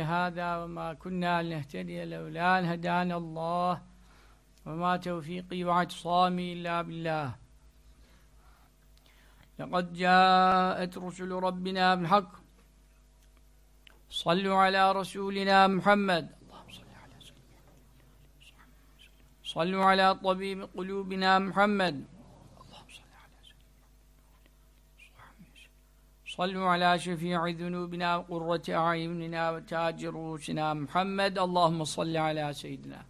هذا وما كنا لنهتدي لولا أن هدانا الله. وما توفيقي واعتصامي إلا بالله. لقد جاءت رسل ربنا بالحق. صلوا على رسولنا محمد. صلوا على طبيب قلوبنا محمد. صلوا على شفيع ذنوبنا وقرة أعيننا وتاج رؤوسنا. محمد اللهم صل على سيدنا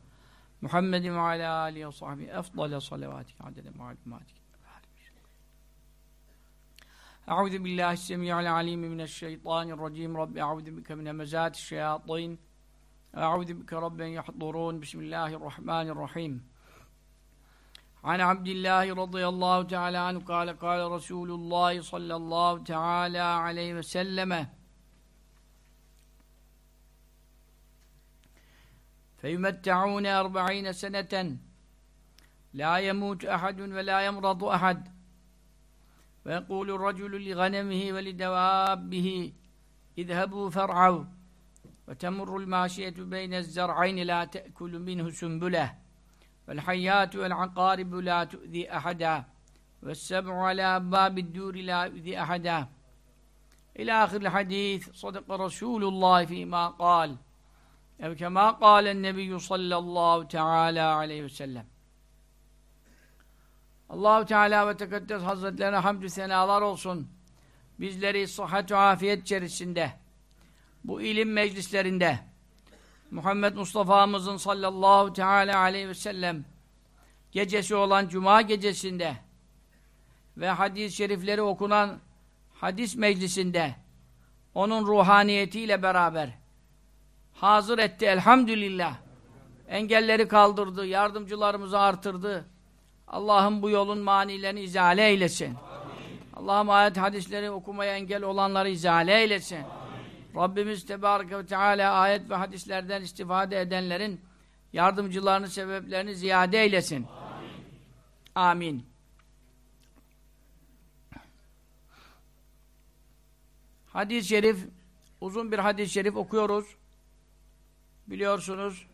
محمد وعلى آله وصحبه. أفضل صلواتك عدد معلوماتك. أعوذ بالله السميع العليم من الشيطان الرجيم. رب أعوذ بك من همزات الشياطين. أعوذ بك رب يحضرون. بسم الله الرحمن الرحيم. عن عبد الله رضي الله تعالى عنه قال قال رسول الله صلى الله تعالى عليه وسلم فيمتعون أربعين سنة لا يموت أحد ولا يمرض أحد. ويقول الرجل لغنمه ولدوابه اذهبوا فارعوا وتمر الماشية بين الزرعين لا تأكل منه سنبلة. Vel hayyatu vel akaribu la tu'zi ahada. Ve seb'u ala babi duri la yu'zi ahada. İlâ ahir hadis. Sadaka Resulullah fîmâ kal. Ev kemâ kâlen nebiyyü sallallahu teâlâ aleyhi ve sellem. Allahu Teala ve Tekaddes Hazretlerine hamdü senalar olsun. Bizleri sıhhat ve afiyet içerisinde bu ilim meclislerinde Muhammed Mustafa'mızın sallallahu teala aleyhi ve sellem gecesi olan Cuma gecesinde ve hadis-i şerifleri okunan hadis meclisinde onun ruhaniyetiyle beraber hazır etti elhamdülillah. Engelleri kaldırdı, yardımcılarımızı artırdı. Allah'ım bu yolun manilerini izale eylesin. Allah'ım ayet hadisleri okumaya engel olanları izale eylesin. Amin. Rabbimiz Tebareke ve Teala ayet ve hadislerden istifade edenlerin yardımcılarını, sebeplerini ziyade eylesin. Amin. Amin. Hadis-i şerif, uzun bir hadis-i şerif okuyoruz. Biliyorsunuz,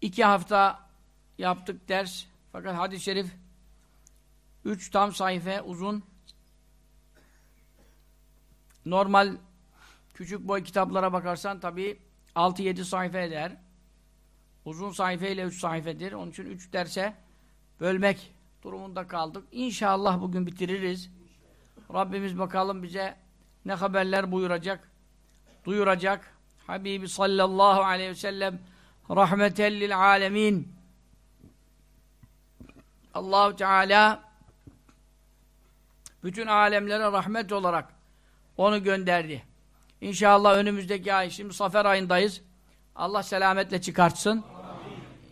iki hafta yaptık ders. Fakat hadis-i şerif Üç tam sayfa uzun. Normal küçük boy kitaplara bakarsan tabi 6-7 sayfa eder. Uzun sayfa ile 3 sayfedir. Onun için 3 derse bölmek durumunda kaldık. İnşallah bugün bitiririz. Rabbimiz bakalım bize ne haberler buyuracak, duyuracak. Habibi sallallahu aleyhi ve sellem rahmetellil alemin. Allahu Teala bütün alemlere rahmet olarak onu gönderdi. İnşallah önümüzdeki ay, şimdi Safer ayındayız. Allah selametle çıkartsın.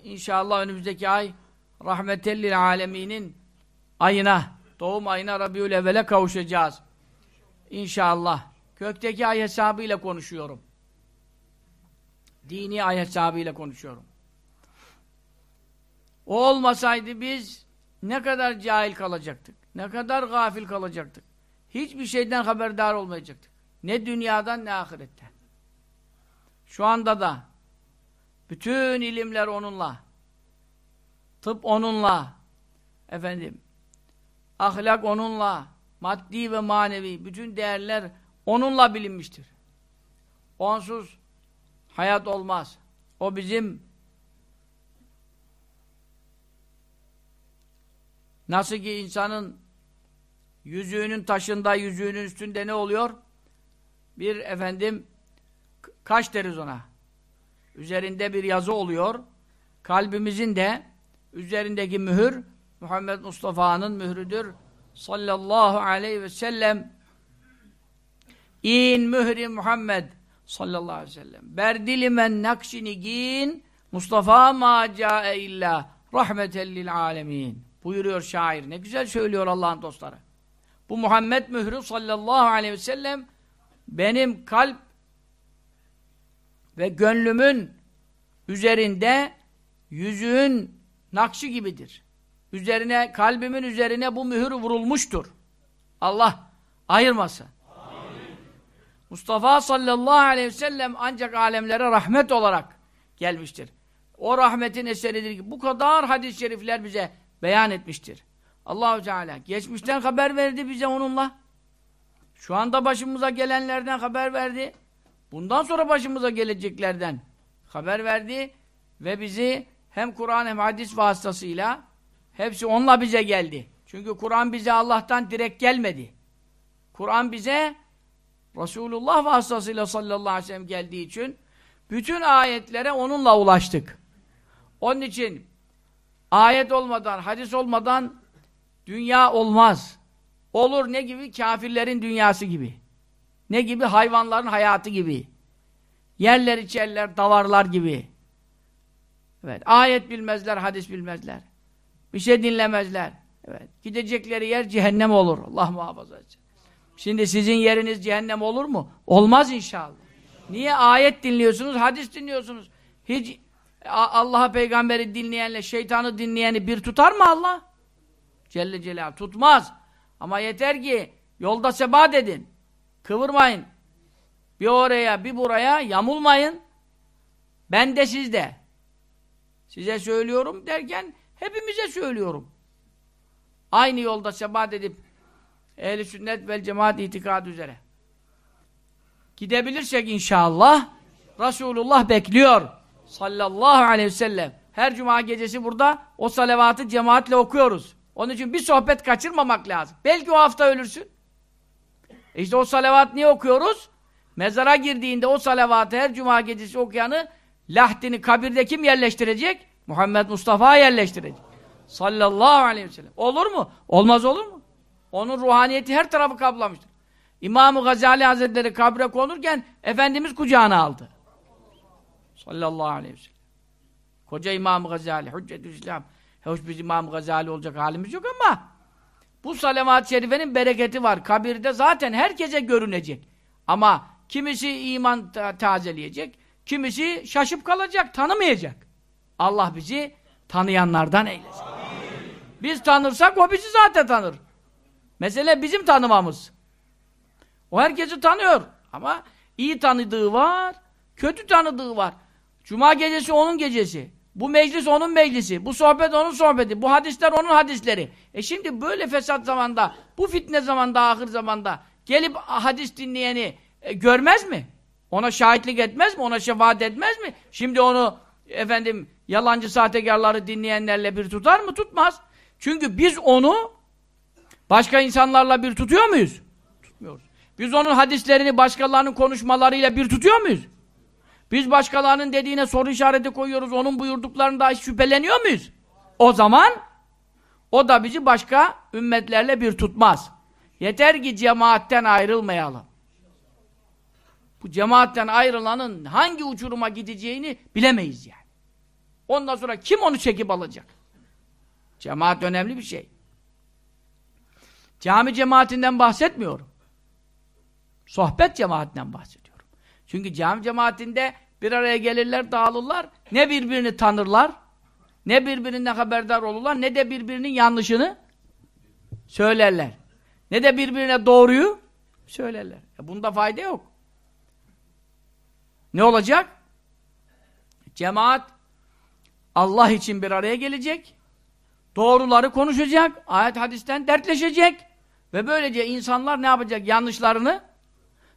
İnşallah önümüzdeki ay rahmetellil aleminin ayına, doğum ayına Rabiül Evvel'e kavuşacağız. İnşallah. Kökteki ay hesabıyla konuşuyorum. Dini ay hesabıyla konuşuyorum. O olmasaydı biz ne kadar cahil kalacaktık. Ne kadar gafil kalacaktık. Hiçbir şeyden haberdar olmayacaktık. Ne dünyadan ne ahiretten. Şu anda da bütün ilimler onunla. Tıp onunla. Efendim. Ahlak onunla. Maddi ve manevi bütün değerler onunla bilinmiştir. Onsuz hayat olmaz. O bizim Nasıl ki insanın yüzüğünün taşında, yüzüğünün üstünde ne oluyor? Bir efendim kaş deriz ona. Üzerinde bir yazı oluyor. Kalbimizin de üzerindeki mühür Muhammed Mustafa'nın mührüdür. Sallallahu aleyhi ve sellem İn mühri Muhammed sallallahu aleyhi ve sellem. Berdili men nakşini gin Mustafa ma cae illa rahmetellil alemin. Buyuruyor şair. Ne güzel söylüyor Allah'ın dostları. Bu Muhammed mührü sallallahu aleyhi ve sellem benim kalp ve gönlümün üzerinde yüzüğün nakşi gibidir. Üzerine, kalbimin üzerine bu mühür vurulmuştur. Allah ayırmasın. Mustafa sallallahu aleyhi ve sellem ancak alemlere rahmet olarak gelmiştir. O rahmetin eseridir ki bu kadar hadis-i şerifler bize beyan etmiştir. Allahu Teala geçmişten haber verdi bize onunla. Şu anda başımıza gelenlerden haber verdi. Bundan sonra başımıza geleceklerden haber verdi ve bizi hem Kur'an hem hadis vasıtasıyla hepsi onunla bize geldi. Çünkü Kur'an bize Allah'tan direkt gelmedi. Kur'an bize Resulullah vasıtasıyla sallallahu aleyhi ve sellem geldiği için bütün ayetlere onunla ulaştık. Onun için ayet olmadan, hadis olmadan dünya olmaz. Olur ne gibi? Kafirlerin dünyası gibi. Ne gibi? Hayvanların hayatı gibi. Yerler içerler, davarlar gibi. Evet, ayet bilmezler, hadis bilmezler. Bir şey dinlemezler. Evet, gidecekleri yer cehennem olur. Allah muhafaza etsin. Şimdi sizin yeriniz cehennem olur mu? Olmaz inşallah. Niye ayet dinliyorsunuz, hadis dinliyorsunuz? Hiç Allah'a peygamberi dinleyenle şeytanı dinleyeni bir tutar mı Allah? Celle Celaluhu tutmaz. Ama yeter ki yolda sebat edin. Kıvırmayın. Bir oraya bir buraya yamulmayın. Ben de sizde. Size söylüyorum derken hepimize söylüyorum. Aynı yolda sebat edip ehl sünnet vel cemaat itikad üzere. Gidebilirsek inşallah Resulullah bekliyor. Sallallahu aleyhi ve sellem. Her cuma gecesi burada o salavatı cemaatle okuyoruz. Onun için bir sohbet kaçırmamak lazım. Belki o hafta ölürsün. İşte o salavat niye okuyoruz? Mezara girdiğinde o salavatı her cuma gecesi okuyanı lahdini kabirde kim yerleştirecek? Muhammed Mustafa yerleştirecek. Sallallahu aleyhi ve sellem. Olur mu? Olmaz olur mu? Onun ruhaniyeti her tarafı kaplamıştır. İmam-ı Gazali Hazretleri kabre konurken Efendimiz kucağına aldı. Sallallahu aleyhi ve sellem. Koca İmam-ı Gazali, Hüccetül İslam. Hoş biz İmam Gazali olacak halimiz yok ama bu salavat-ı şerifenin bereketi var. Kabirde zaten herkese görünecek. Ama kimisi iman ta tazeleyecek, kimisi şaşıp kalacak, tanımayacak. Allah bizi tanıyanlardan eylesin. Biz tanırsak o bizi zaten tanır. Mesele bizim tanımamız. O herkesi tanıyor. Ama iyi tanıdığı var, kötü tanıdığı var. Cuma gecesi onun gecesi. Bu meclis onun meclisi, bu sohbet onun sohbeti, bu hadisler onun hadisleri. E şimdi böyle fesat zamanda, bu fitne zamanda, ahir zamanda gelip hadis dinleyeni e, görmez mi? Ona şahitlik etmez mi? Ona şefaat etmez mi? Şimdi onu efendim yalancı sahtekarları dinleyenlerle bir tutar mı? Tutmaz. Çünkü biz onu başka insanlarla bir tutuyor muyuz? Tutmuyoruz. Biz onun hadislerini başkalarının konuşmalarıyla bir tutuyor muyuz? Biz başkalarının dediğine soru işareti koyuyoruz. Onun buyurduklarında şüpheleniyor muyuz? O zaman o da bizi başka ümmetlerle bir tutmaz. Yeter ki cemaatten ayrılmayalım. Bu cemaatten ayrılanın hangi uçuruma gideceğini bilemeyiz yani. Ondan sonra kim onu çekip alacak? Cemaat önemli bir şey. Cami cemaatinden bahsetmiyorum. Sohbet cemaatinden bahsediyorum. Çünkü cami cemaatinde bir araya gelirler, dağılırlar. Ne birbirini tanırlar, ne birbirinden haberdar olurlar, ne de birbirinin yanlışını söylerler. Ne de birbirine doğruyu söylerler. E bunda fayda yok. Ne olacak? Cemaat Allah için bir araya gelecek, doğruları konuşacak, ayet hadisten dertleşecek ve böylece insanlar ne yapacak? Yanlışlarını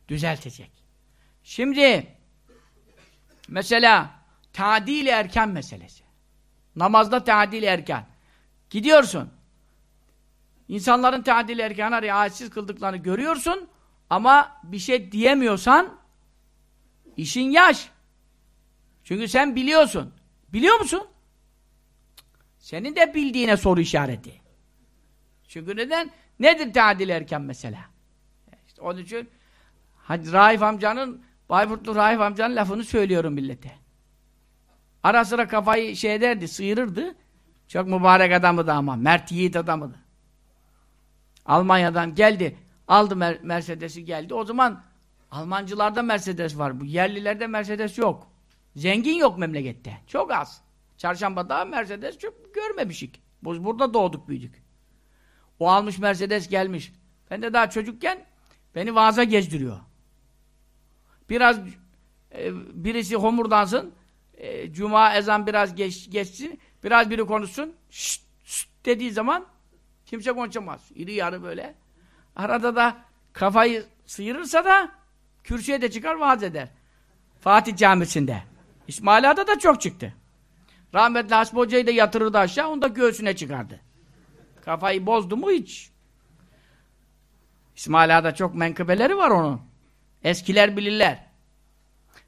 düzeltecek. Şimdi mesela tadil erken meselesi. Namazda tadil erken. Gidiyorsun. İnsanların tadil erken araya ayetsiz kıldıklarını görüyorsun ama bir şey diyemiyorsan işin yaş. Çünkü sen biliyorsun. Biliyor musun? Senin de bildiğine soru işareti. Çünkü neden? Nedir tadil erken mesela? İşte onun için Hacı Raif amcanın Bayburtlu Raif amcanın lafını söylüyorum millete. Ara sıra kafayı şey ederdi, sıyırırdı. Çok mübarek adamı ama, mert yiğit adamı Almanya'dan geldi, aldı Mer Mercedes'i geldi. O zaman Almancılarda Mercedes var, bu yerlilerde Mercedes yok. Zengin yok memlekette, çok az. Çarşambada Mercedes çok görmemişik. Biz burada doğduk büyüdük. O almış Mercedes gelmiş. Ben de daha çocukken beni vaaza gezdiriyor. Biraz e, birisi homurdansın, e, cuma ezan biraz geç, geçsin, biraz biri konuşsun, şşt, şşt dediği zaman kimse konuşamaz. İri yarı böyle. Arada da kafayı sıyırırsa da kürsüye de çıkar vaaz eder. Fatih Camisi'nde. İsmail Ağa'da da çok çıktı. Rahmetli Hasbi Hoca'yı da yatırırdı aşağı, onu da göğsüne çıkardı. Kafayı bozdu mu hiç. İsmail Ağa'da çok menkıbeleri var onun. Eskiler bilirler.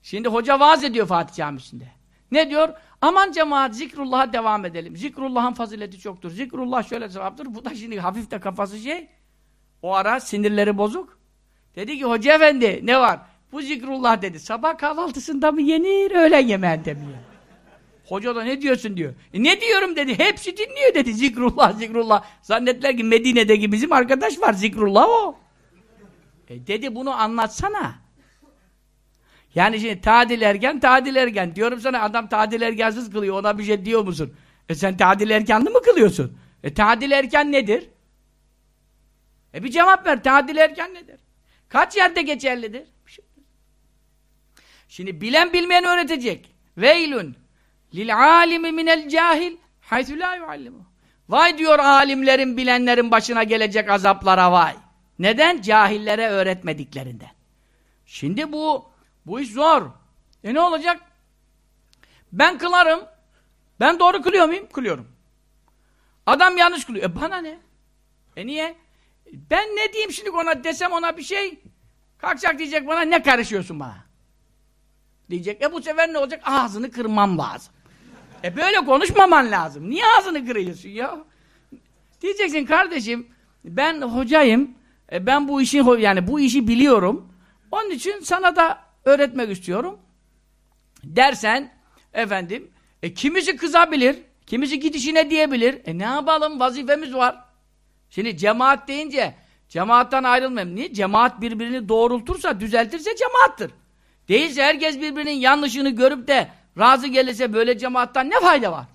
Şimdi hoca vaaz ediyor Fatih Camisi'nde. Ne diyor? Aman cemaat zikrullah'a devam edelim. Zikrullah'ın fazileti çoktur. Zikrullah şöyle sevaptır. Bu da şimdi hafif de kafası şey. O ara sinirleri bozuk. Dedi ki hoca efendi ne var? Bu zikrullah dedi. Sabah kahvaltısında mı yenir, öğlen yemeğinde mi yenir? Hoca da ne diyorsun diyor. E ne diyorum dedi. Hepsi dinliyor dedi. Zikrullah, zikrullah. Zannettiler ki Medine'deki bizim arkadaş var. Zikrullah o. E dedi bunu anlatsana. Yani şimdi tadil ergen, tadil ergen. Diyorum sana adam tadil ergensiz kılıyor. Ona bir şey diyor musun? E sen tadil erkenli mi kılıyorsun? E tadil erken nedir? E bir cevap ver. Tadil erken nedir? Kaç yerde geçerlidir? Şimdi bilen bilmeyen öğretecek. Veylün lil alimi minel cahil haythu la yuallimu. Vay diyor alimlerin, bilenlerin başına gelecek azaplara vay. Neden? Cahillere öğretmediklerinden. Şimdi bu bu iş zor. E ne olacak? Ben kılarım. Ben doğru kılıyor muyum? Kılıyorum. Adam yanlış kılıyor. E bana ne? E niye? Ben ne diyeyim şimdi ona desem ona bir şey kalkacak diyecek bana ne karışıyorsun bana? Diyecek. E bu sefer ne olacak? Ağzını kırmam lazım. E böyle konuşmaman lazım. Niye ağzını kırıyorsun ya? Diyeceksin kardeşim ben hocayım. E ben bu işi yani bu işi biliyorum. Onun için sana da öğretmek istiyorum. Dersen efendim e kimisi kızabilir. Kimisi gidişine diyebilir. E ne yapalım? Vazifemiz var. Şimdi cemaat deyince cemaattan ayrılmayalım. Niye? Cemaat birbirini doğrultursa, düzeltirse cemaattır. Değilse herkes birbirinin yanlışını görüp de razı gelirse böyle cemaattan ne fayda var?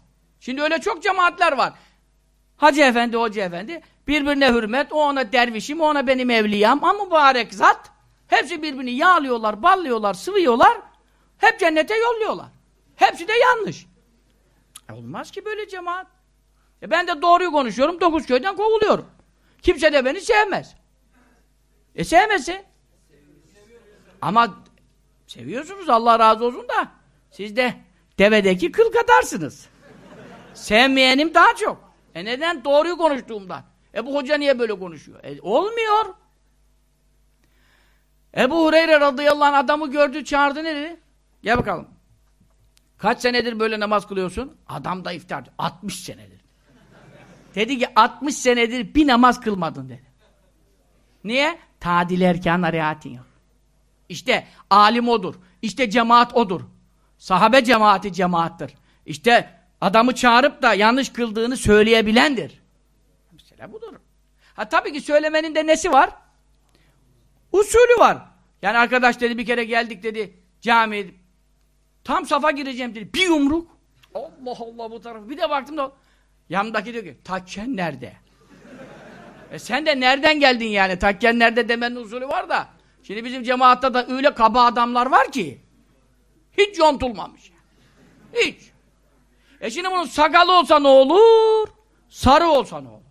Şimdi öyle çok cemaatler var. Hacı efendi, hoca efendi birbirine hürmet, o ona dervişim, o ona benim evliyam ama mübarek zat. Hepsi birbirini yağlıyorlar, ballıyorlar, sıvıyorlar. Hep cennete yolluyorlar. Hepsi de yanlış. E olmaz ki böyle cemaat. E ben de doğruyu konuşuyorum, dokuz köyden kovuluyorum. Kimse de beni sevmez. E sevmesin. Ama seviyorsunuz, Allah razı olsun da siz de devedeki kıl kadarsınız. Sevmeyenim daha çok. E neden? Doğruyu konuştuğumdan. E bu hoca niye böyle konuşuyor? E olmuyor. Ebu Hureyre radıyallahu anh adamı gördü, çağırdı ne dedi? Gel bakalım. Kaç senedir böyle namaz kılıyorsun? Adam da iftar. 60 senedir. Dedi ki 60 senedir bir namaz kılmadın dedi. Niye? Tadil erkan riayetin yok. İşte alim odur. İşte cemaat odur. Sahabe cemaati cemaattir. İşte adamı çağırıp da yanlış kıldığını söyleyebilendir. Mesela budur. Ha tabii ki söylemenin de nesi var? Usulü var. Yani arkadaş dedi bir kere geldik dedi cami tam safa gireceğim dedi. Bir yumruk. Allah Allah bu taraf. Bir de baktım da yanımdaki diyor ki takken nerede? e sen de nereden geldin yani? Takken nerede demenin usulü var da. Şimdi bizim cemaatta da öyle kaba adamlar var ki hiç yontulmamış. Hiç. E şimdi bunun sakalı olsa ne olur? Sarı olsa ne olur?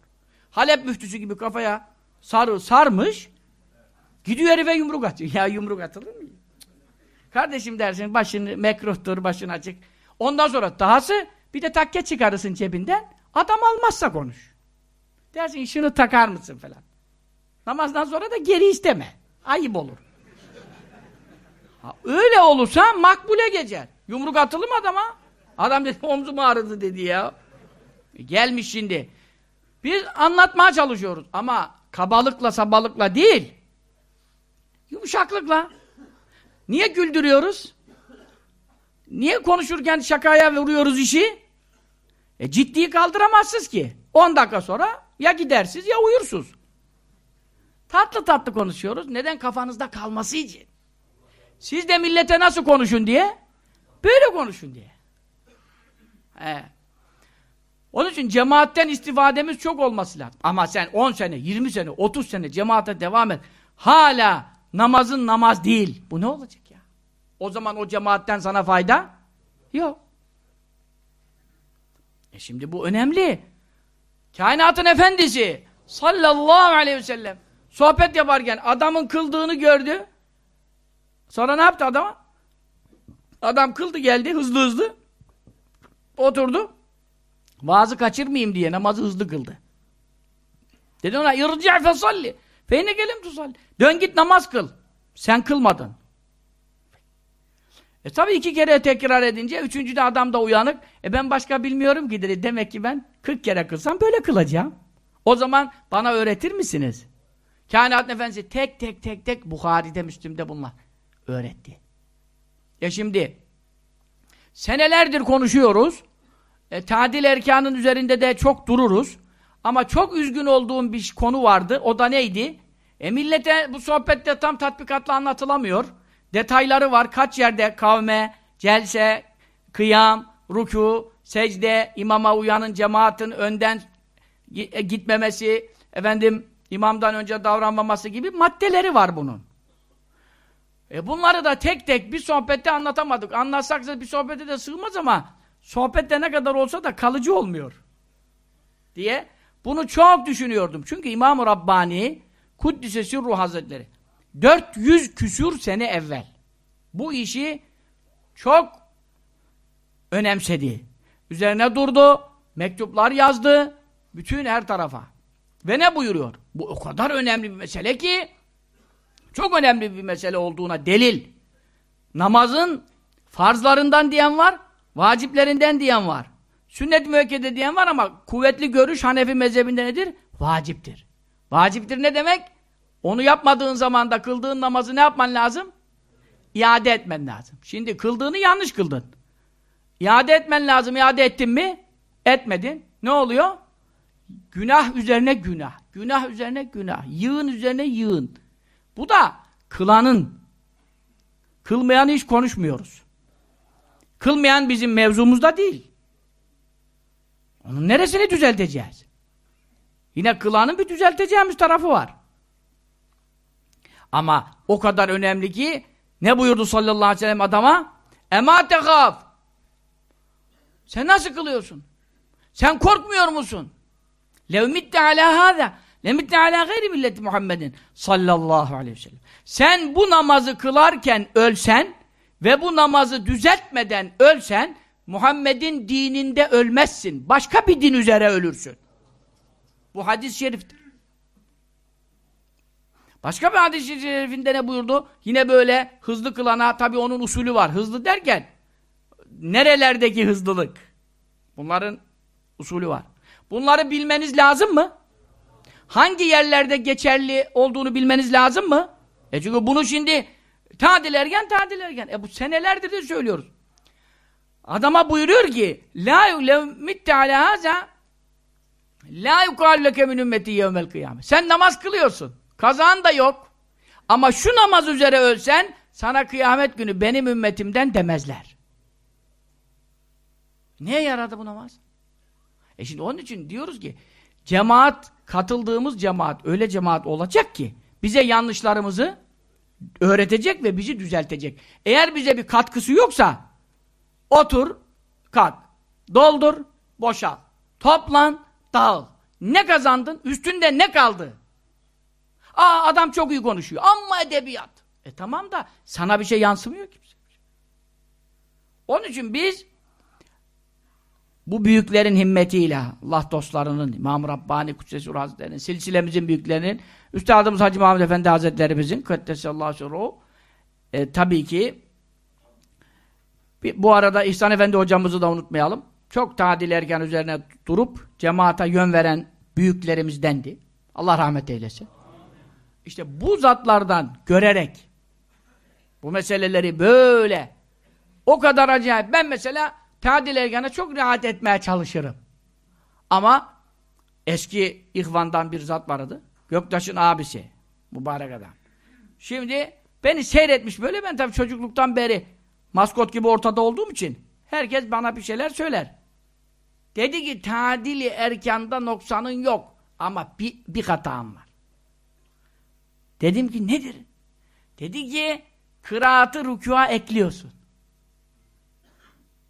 Halep müftüsü gibi kafaya sarı sarmış Gidiyor herife yumruk atıyor. Ya yumruk atılır mı? Kardeşim dersin başını mekruhtur, başın açık. Ondan sonra dahası bir de takke çıkarırsın cebinden. Adam almazsa konuş. Dersin şunu takar mısın falan. Namazdan sonra da geri isteme. Ayıp olur. Ha, öyle olursa makbule geçer. Yumruk atılır mı adama? Adam dedi omzum ağrıdı dedi ya. Gelmiş şimdi. Biz anlatmaya çalışıyoruz ama kabalıkla sabalıkla değil. Yumuşaklıkla. Niye güldürüyoruz? Niye konuşurken şakaya vuruyoruz işi? E ciddiyi kaldıramazsınız ki. 10 dakika sonra ya gidersiz ya uyursuz. Tatlı tatlı konuşuyoruz. Neden? Kafanızda kalması için. Siz de millete nasıl konuşun diye? Böyle konuşun diye. He. Onun için cemaatten istifademiz çok olması lazım. Ama sen 10 sene, 20 sene, 30 sene cemaate devam et. Hala namazın namaz değil. Bu ne olacak ya? O zaman o cemaatten sana fayda yok. E şimdi bu önemli. Kainatın efendisi sallallahu aleyhi ve sellem sohbet yaparken adamın kıldığını gördü. Sonra ne yaptı adama? Adam kıldı geldi hızlı hızlı. Oturdu. Vaazı kaçırmayayım diye namazı hızlı kıldı. Dedi ona irci' fe salli. Feyne gelim tusalli. Dön git namaz kıl. Sen kılmadın. E tabi iki kere tekrar edince üçüncüde adam da uyanık. E ben başka bilmiyorum ki dedi. Demek ki ben 40 kere kılsam böyle kılacağım. O zaman bana öğretir misiniz? Kainat Efendisi tek tek tek tek Bukhari'de Müslim'de bunlar öğretti. Ya şimdi senelerdir konuşuyoruz. E, tadil erkanın üzerinde de çok dururuz. Ama çok üzgün olduğum bir konu vardı. O da neydi? E millete bu sohbette tam tatbikatla anlatılamıyor. Detayları var. Kaç yerde kavme, celse, kıyam, ruku, secde, imama uyanın, cemaatin önden e, gitmemesi, efendim imamdan önce davranmaması gibi maddeleri var bunun. E bunları da tek tek bir sohbette anlatamadık. Anlatsak da bir sohbete de sığmaz ama sohbette ne kadar olsa da kalıcı olmuyor. Diye bunu çok düşünüyordum. Çünkü İmam-ı Rabbani Kuddise Sirruh Hazretleri 400 küsür sene evvel bu işi çok önemsedi. Üzerine durdu, mektuplar yazdı, bütün her tarafa. Ve ne buyuruyor? Bu o kadar önemli bir mesele ki çok önemli bir mesele olduğuna delil. Namazın farzlarından diyen var, vaciplerinden diyen var. Sünnet müekkede diyen var ama kuvvetli görüş Hanefi mezhebinde nedir? Vaciptir. Vaciptir ne demek? Onu yapmadığın zaman da kıldığın namazı ne yapman lazım? İade etmen lazım. Şimdi kıldığını yanlış kıldın. İade etmen lazım. İade ettin mi? Etmedin. Ne oluyor? Günah üzerine günah. Günah üzerine günah. Yığın üzerine yığın. Bu da kılanın. Kılmayanı hiç konuşmuyoruz. Kılmayan bizim mevzumuzda değil. Onun neresini düzelteceğiz? Yine kılanın bir düzelteceğimiz tarafı var. Ama o kadar önemli ki ne buyurdu sallallahu aleyhi ve sellem adama? Ema tekaf. Sen nasıl kılıyorsun? Sen korkmuyor musun? Lev mitte ala hâzâ lemitte ala gayri milleti Muhammedin sallallahu aleyhi ve sellem. Sen bu namazı kılarken ölsen ve bu namazı düzeltmeden ölsen Muhammed'in dininde ölmezsin. Başka bir din üzere ölürsün. Bu hadis-i şeriftir. Başka bir hadis-i şerifinde ne buyurdu? Yine böyle hızlı kılana, tabi onun usulü var. Hızlı derken, nerelerdeki hızlılık? Bunların usulü var. Bunları bilmeniz lazım mı? Hangi yerlerde geçerli olduğunu bilmeniz lazım mı? E çünkü bunu şimdi tadil ergen. E bu senelerdir de söylüyoruz. Adama buyuruyor ki La yulemitte ala haza La yukalleke min ümmeti yevmel kıyamet. Sen namaz kılıyorsun. Kazan da yok. Ama şu namaz üzere ölsen sana kıyamet günü benim ümmetimden demezler. Niye yaradı bu namaz? E şimdi onun için diyoruz ki cemaat, katıldığımız cemaat öyle cemaat olacak ki bize yanlışlarımızı öğretecek ve bizi düzeltecek. Eğer bize bir katkısı yoksa otur, kalk, doldur, boşal, toplan, dağıl. Ne kazandın? Üstünde ne kaldı? Aa adam çok iyi konuşuyor. Amma edebiyat. E tamam da sana bir şey yansımıyor ki. Onun için biz bu büyüklerin himmetiyle Allah dostlarının, İmam Rabbani Kudsesi Hazretleri'nin, silsilemizin büyüklerinin, Üstadımız Hacı Muhammed Efendi Hazretlerimizin Kaddesallahu Sürruhu e, tabii ki bir, bu arada İhsan Efendi hocamızı da unutmayalım. Çok tadil erken üzerine durup cemaata yön veren büyüklerimizdendi. Allah rahmet eylesin. İşte bu zatlardan görerek bu meseleleri böyle o kadar acayip. Ben mesela tadil ergana çok rahat etmeye çalışırım. Ama eski ihvandan bir zat vardı. Göktaş'ın abisi. Mübarek adam. Şimdi beni seyretmiş böyle ben tabii çocukluktan beri maskot gibi ortada olduğum için herkes bana bir şeyler söyler. Dedi ki tadili erkanda noksanın yok. Ama bir, bir hatam var. Dedim ki nedir? Dedi ki kıraatı rükûa ekliyorsun.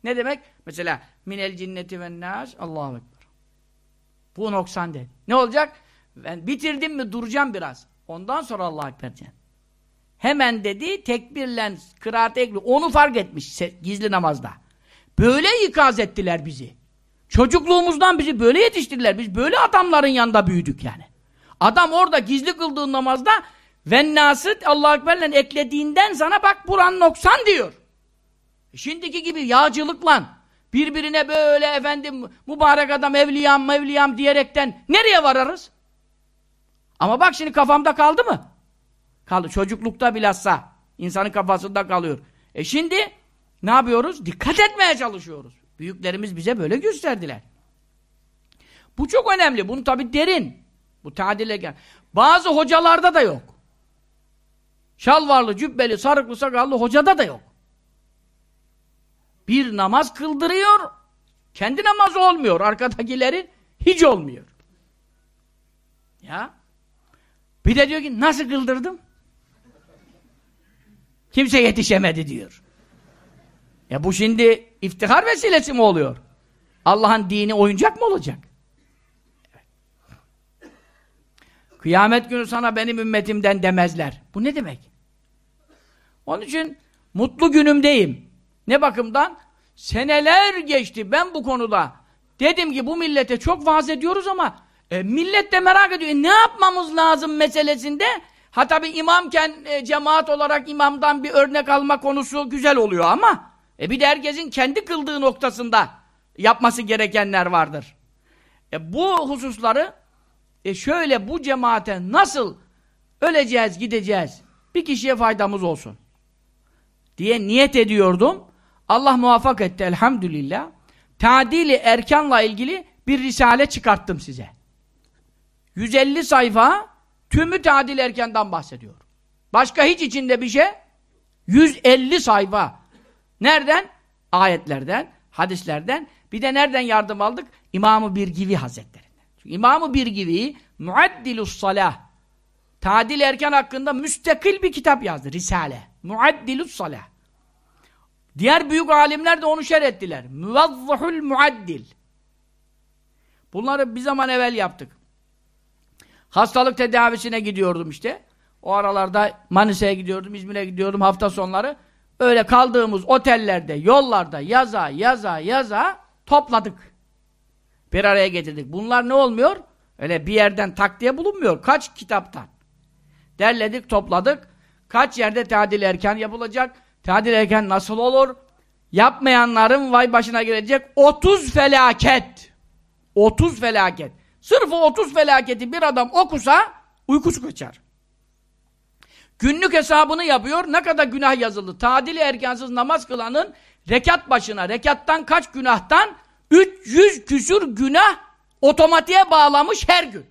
Ne demek? Mesela minel cinneti ve nas Allahu ekber. Bu noksan dedi. Ne olacak? Ben bitirdim mi duracağım biraz. Ondan sonra Allahu ekber diyeceğim. Hemen dedi tekbirle kıraat ekli. Onu fark etmiş gizli namazda. Böyle ikaz ettiler bizi. Çocukluğumuzdan bizi böyle yetiştirdiler. Biz böyle adamların yanında büyüdük yani. Adam orada gizli kıldığı namazda Vennas'ı Allah-u Ekber'le eklediğinden sana bak buran noksan diyor. E şimdiki gibi yağcılıkla birbirine böyle efendim mübarek adam evliyam mevliyam diyerekten nereye vararız? Ama bak şimdi kafamda kaldı mı? Kaldı. Çocuklukta bilhassa insanın kafasında kalıyor. E şimdi ne yapıyoruz? Dikkat etmeye çalışıyoruz. Büyüklerimiz bize böyle gösterdiler. Bu çok önemli. Bunu tabi derin. Bu tadile gel. Bazı hocalarda da yok. Şalvarlı, cübbeli, sarıklı, sakallı hocada da yok. Bir namaz kıldırıyor, kendi namazı olmuyor. Arkadakilerin hiç olmuyor. Ya. Bir de diyor ki nasıl kıldırdım? Kimse yetişemedi diyor. Ya bu şimdi iftihar vesilesi mi oluyor? Allah'ın dini oyuncak mı olacak? Kıyamet günü sana benim ümmetimden demezler. Bu ne demek? Onun için mutlu günümdeyim. Ne bakımdan? Seneler geçti ben bu konuda. Dedim ki bu millete çok vaaz ediyoruz ama e, millet de merak ediyor. E, ne yapmamız lazım meselesinde? Ha tabi imamken e, cemaat olarak imamdan bir örnek alma konusu güzel oluyor ama e bir de herkesin kendi kıldığı noktasında yapması gerekenler vardır. E bu hususları e şöyle bu cemaate nasıl öleceğiz gideceğiz bir kişiye faydamız olsun diye niyet ediyordum. Allah muvaffak etti elhamdülillah. Tadili erkanla ilgili bir risale çıkarttım size. 150 sayfa tümü tadil erkenden bahsediyor. Başka hiç içinde bir şey 150 sayfa. Nereden? Ayetlerden, hadislerden. Bir de nereden yardım aldık? İmam-ı Birgivi Hazretlerinden. Çünkü İmam-ı Birgivi Muaddilus Salah Tadil erken hakkında müstakil bir kitap yazdı. Risale. Muaddilus Salah. Diğer büyük alimler de onu şerh ettiler. Muvazzahul Muaddil. Bunları bir zaman evvel yaptık. Hastalık tedavisine gidiyordum işte. O aralarda Manisa'ya gidiyordum, İzmir'e gidiyordum hafta sonları. Öyle kaldığımız otellerde, yollarda yaza yaza yaza topladık. Bir araya getirdik. Bunlar ne olmuyor? Öyle bir yerden takdiye bulunmuyor. Kaç kitaptan? Derledik, topladık. Kaç yerde tadil erken yapılacak? Tadil erken nasıl olur? Yapmayanların vay başına gelecek 30 felaket. 30 felaket. Sırf o 30 felaketi bir adam okusa uykusu kaçar. Günlük hesabını yapıyor. Ne kadar günah yazıldı. Tadili erkansız namaz kılanın rekat başına, rekattan kaç günahtan 300 küsür günah otomatiğe bağlamış her gün.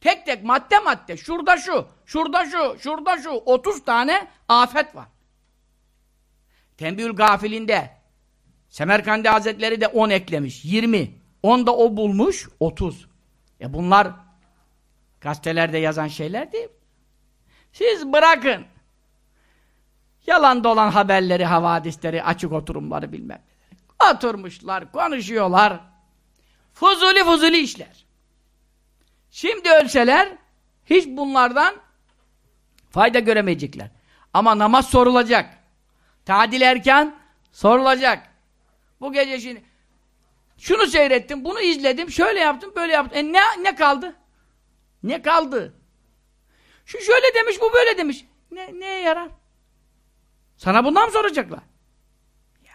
Tek tek madde madde. Şurada şu, şurada şu, şurada şu. 30 tane afet var. Tembihül gafilinde Semerkandi Hazretleri de 10 eklemiş. 20. 10 da o bulmuş. 30. E bunlar gazetelerde yazan şeyler değil. Siz bırakın. Yalan dolan haberleri, havadisleri, açık oturumları bilmem. Oturmuşlar, konuşuyorlar. Fuzuli fuzuli işler. Şimdi ölseler hiç bunlardan fayda göremeyecekler. Ama namaz sorulacak. Tadil erken sorulacak. Bu gece şimdi şunu seyrettim, bunu izledim, şöyle yaptım, böyle yaptım. E ne, ne kaldı? Ne kaldı? Şu şöyle demiş, bu böyle demiş. Ne, neye yarar? Sana bundan mı soracaklar? Ya.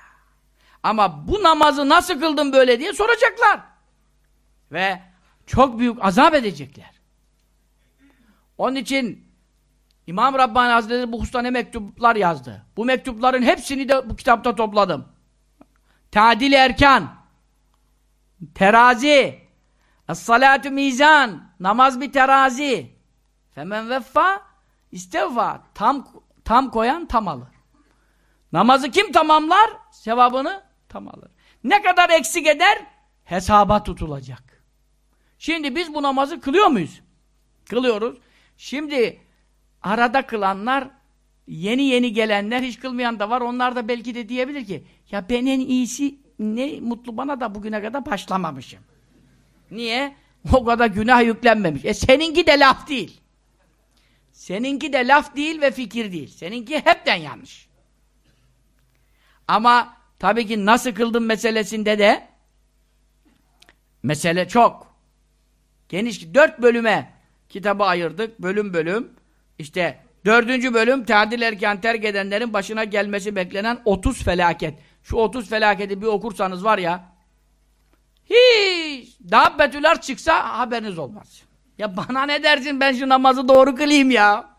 Ama bu namazı nasıl kıldın böyle diye soracaklar. Ve çok büyük azap edecekler. Onun için İmam Rabbani Hazretleri bu hususta ne mektuplar yazdı. Bu mektupların hepsini de bu kitapta topladım. Tadil erkan, terazi, es-salatu mizan, namaz bir terazi, femen veffa, istevfa, tam, tam koyan tam alır. Namazı kim tamamlar? Sevabını tam alır. Ne kadar eksik eder? Hesaba tutulacak. Şimdi biz bu namazı kılıyor muyuz? Kılıyoruz. Şimdi arada kılanlar, yeni yeni gelenler, hiç kılmayan da var. Onlar da belki de diyebilir ki, ya ben en iyisi ne mutlu bana da bugüne kadar başlamamışım. Niye? O kadar günah yüklenmemiş. E seninki de laf değil. Seninki de laf değil ve fikir değil. Seninki hepten yanlış. Ama tabii ki nasıl kıldın meselesinde de mesele çok. Geniş dört bölüme kitabı ayırdık. Bölüm bölüm. İşte dördüncü bölüm tadil erken terk edenlerin başına gelmesi beklenen 30 felaket. Şu 30 felaketi bir okursanız var ya hiç dabbetüler çıksa haberiniz olmaz. Ya bana ne dersin ben şu namazı doğru kılayım ya.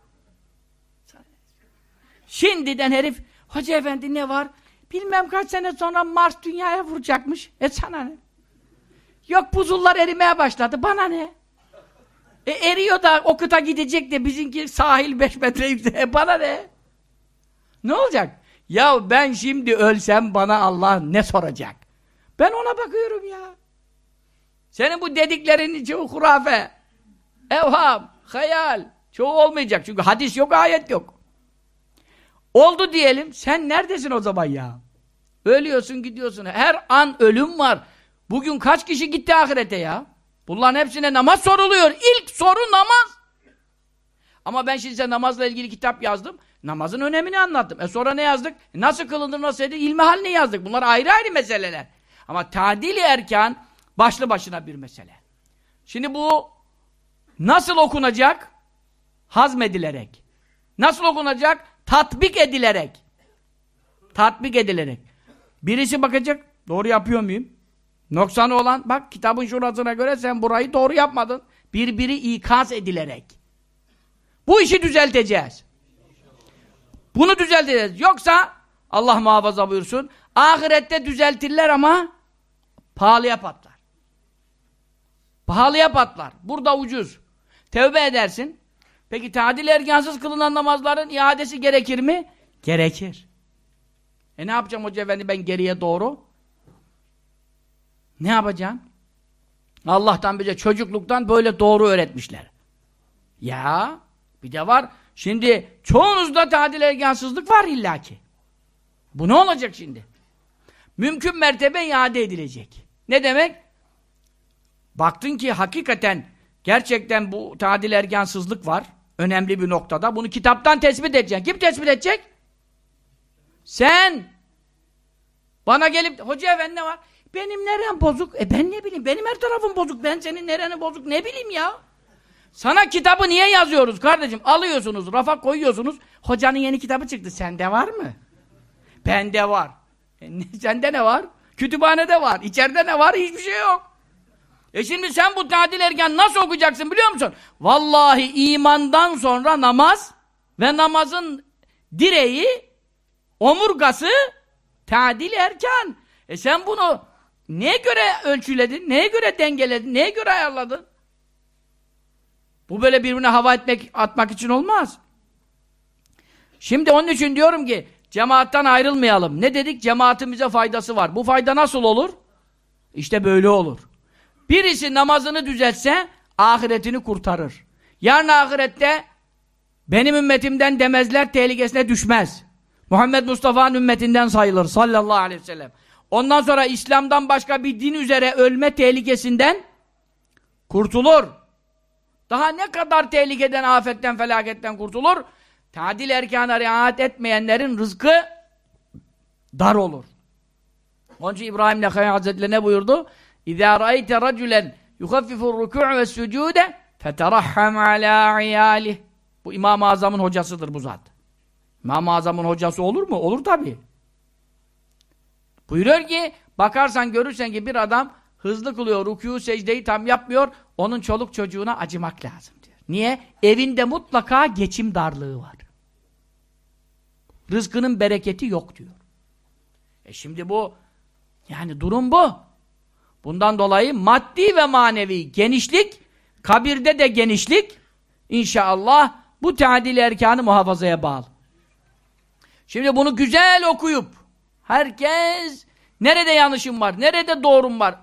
Şimdiden herif Hoca efendi ne var? Bilmem kaç sene sonra Mars dünyaya vuracakmış. E sana ne? Yok buzullar erimeye başladı. Bana ne? E eriyor da o kıta gidecek de bizimki sahil 5 metre yüksek. E bana ne? Ne olacak? Ya ben şimdi ölsem bana Allah ne soracak? Ben ona bakıyorum ya. Senin bu dediklerin çoğu hurafe. Evham, hayal. Çoğu olmayacak. Çünkü hadis yok, ayet yok. Oldu diyelim. Sen neredesin o zaman ya? Ölüyorsun, gidiyorsun. Her an ölüm var. Bugün kaç kişi gitti ahirete ya? Bunların hepsine namaz soruluyor. İlk soru namaz. Ama ben şimdi size namazla ilgili kitap yazdım. Namazın önemini anlattım. E sonra ne yazdık? Nasıl kılınır, nasıl edilir? İlmi halini yazdık. Bunlar ayrı ayrı meseleler. Ama tadil erken başlı başına bir mesele. Şimdi bu nasıl okunacak? Hazmedilerek. Nasıl okunacak? Tatbik edilerek. Tatbik edilerek. Birisi bakacak, doğru yapıyor muyum? Noksanı olan, bak kitabın şurasına göre sen burayı doğru yapmadın. Birbiri ikaz edilerek. Bu işi düzelteceğiz. Bunu düzelteceğiz. Yoksa Allah muhafaza buyursun. Ahirette düzeltirler ama pahalıya patlar. Pahalıya patlar. Burada ucuz. Tevbe edersin. Peki tadil ergansız kılınan namazların iadesi gerekir mi? Gerekir. E ne yapacağım hoca efendi ben geriye doğru? Ne yapacağım? Allah'tan bize çocukluktan böyle doğru öğretmişler. Ya bir de var. Şimdi çoğunuzda tadil ergansızlık var illaki. Bu ne olacak şimdi? Mümkün mertebe iade edilecek. Ne demek? Baktın ki hakikaten gerçekten bu tadil ergansızlık var. Önemli bir noktada. Bunu kitaptan tespit edeceksin. Kim tespit edecek? Sen. Bana gelip hoca efendi ne var? Benim nerem bozuk? E ben ne bileyim. Benim her tarafım bozuk. Ben senin nereni bozuk ne bileyim ya. Sana kitabı niye yazıyoruz kardeşim? Alıyorsunuz, rafa koyuyorsunuz. Hocanın yeni kitabı çıktı. Sende var mı? Bende var. E, sende ne var? Kütüphanede var. İçeride ne var? Hiçbir şey yok. E şimdi sen bu tadil erken nasıl okuyacaksın biliyor musun? Vallahi imandan sonra namaz ve namazın direği, omurgası tadil erken. E sen bunu neye göre ölçüledin? Neye göre dengeledin? Neye göre ayarladın? Bu böyle birbirine hava etmek, atmak için olmaz. Şimdi onun için diyorum ki cemaattan ayrılmayalım. Ne dedik? Cemaatimize faydası var. Bu fayda nasıl olur? İşte böyle olur. Birisi namazını düzeltse ahiretini kurtarır. Yarın ahirette benim ümmetimden demezler tehlikesine düşmez. Muhammed Mustafa'nın ümmetinden sayılır sallallahu aleyhi ve sellem. Ondan sonra İslam'dan başka bir din üzere ölme tehlikesinden kurtulur. Daha ne kadar tehlikeden, afetten, felaketten kurtulur? Tadil erkana riayet etmeyenlerin rızkı dar olur. Onun için İbrahim Nekhai Hazretleri ne buyurdu? اِذَا رَأَيْتَ رَجُلًا يُخَفِّفُ الرُّكُعُ وَالسُّجُودَ فَتَرَحَّمْ عَلَى عِيَالِهِ Bu İmam-ı Azam'ın hocasıdır bu zat. İmam-ı Azam'ın hocası olur mu? Olur tabi. Buyuruyor ki, bakarsan görürsen ki bir adam hızlı kılıyor, rükû secdeyi tam yapmıyor, onun çoluk çocuğuna acımak lazım diyor. Niye? Evinde mutlaka geçim darlığı var. Rızkının bereketi yok diyor. E şimdi bu, yani durum bu. Bundan dolayı maddi ve manevi genişlik, kabirde de genişlik, inşallah bu teadil erkanı muhafazaya bağlı. Şimdi bunu güzel okuyup, herkes Nerede yanlışım var? Nerede doğrum var?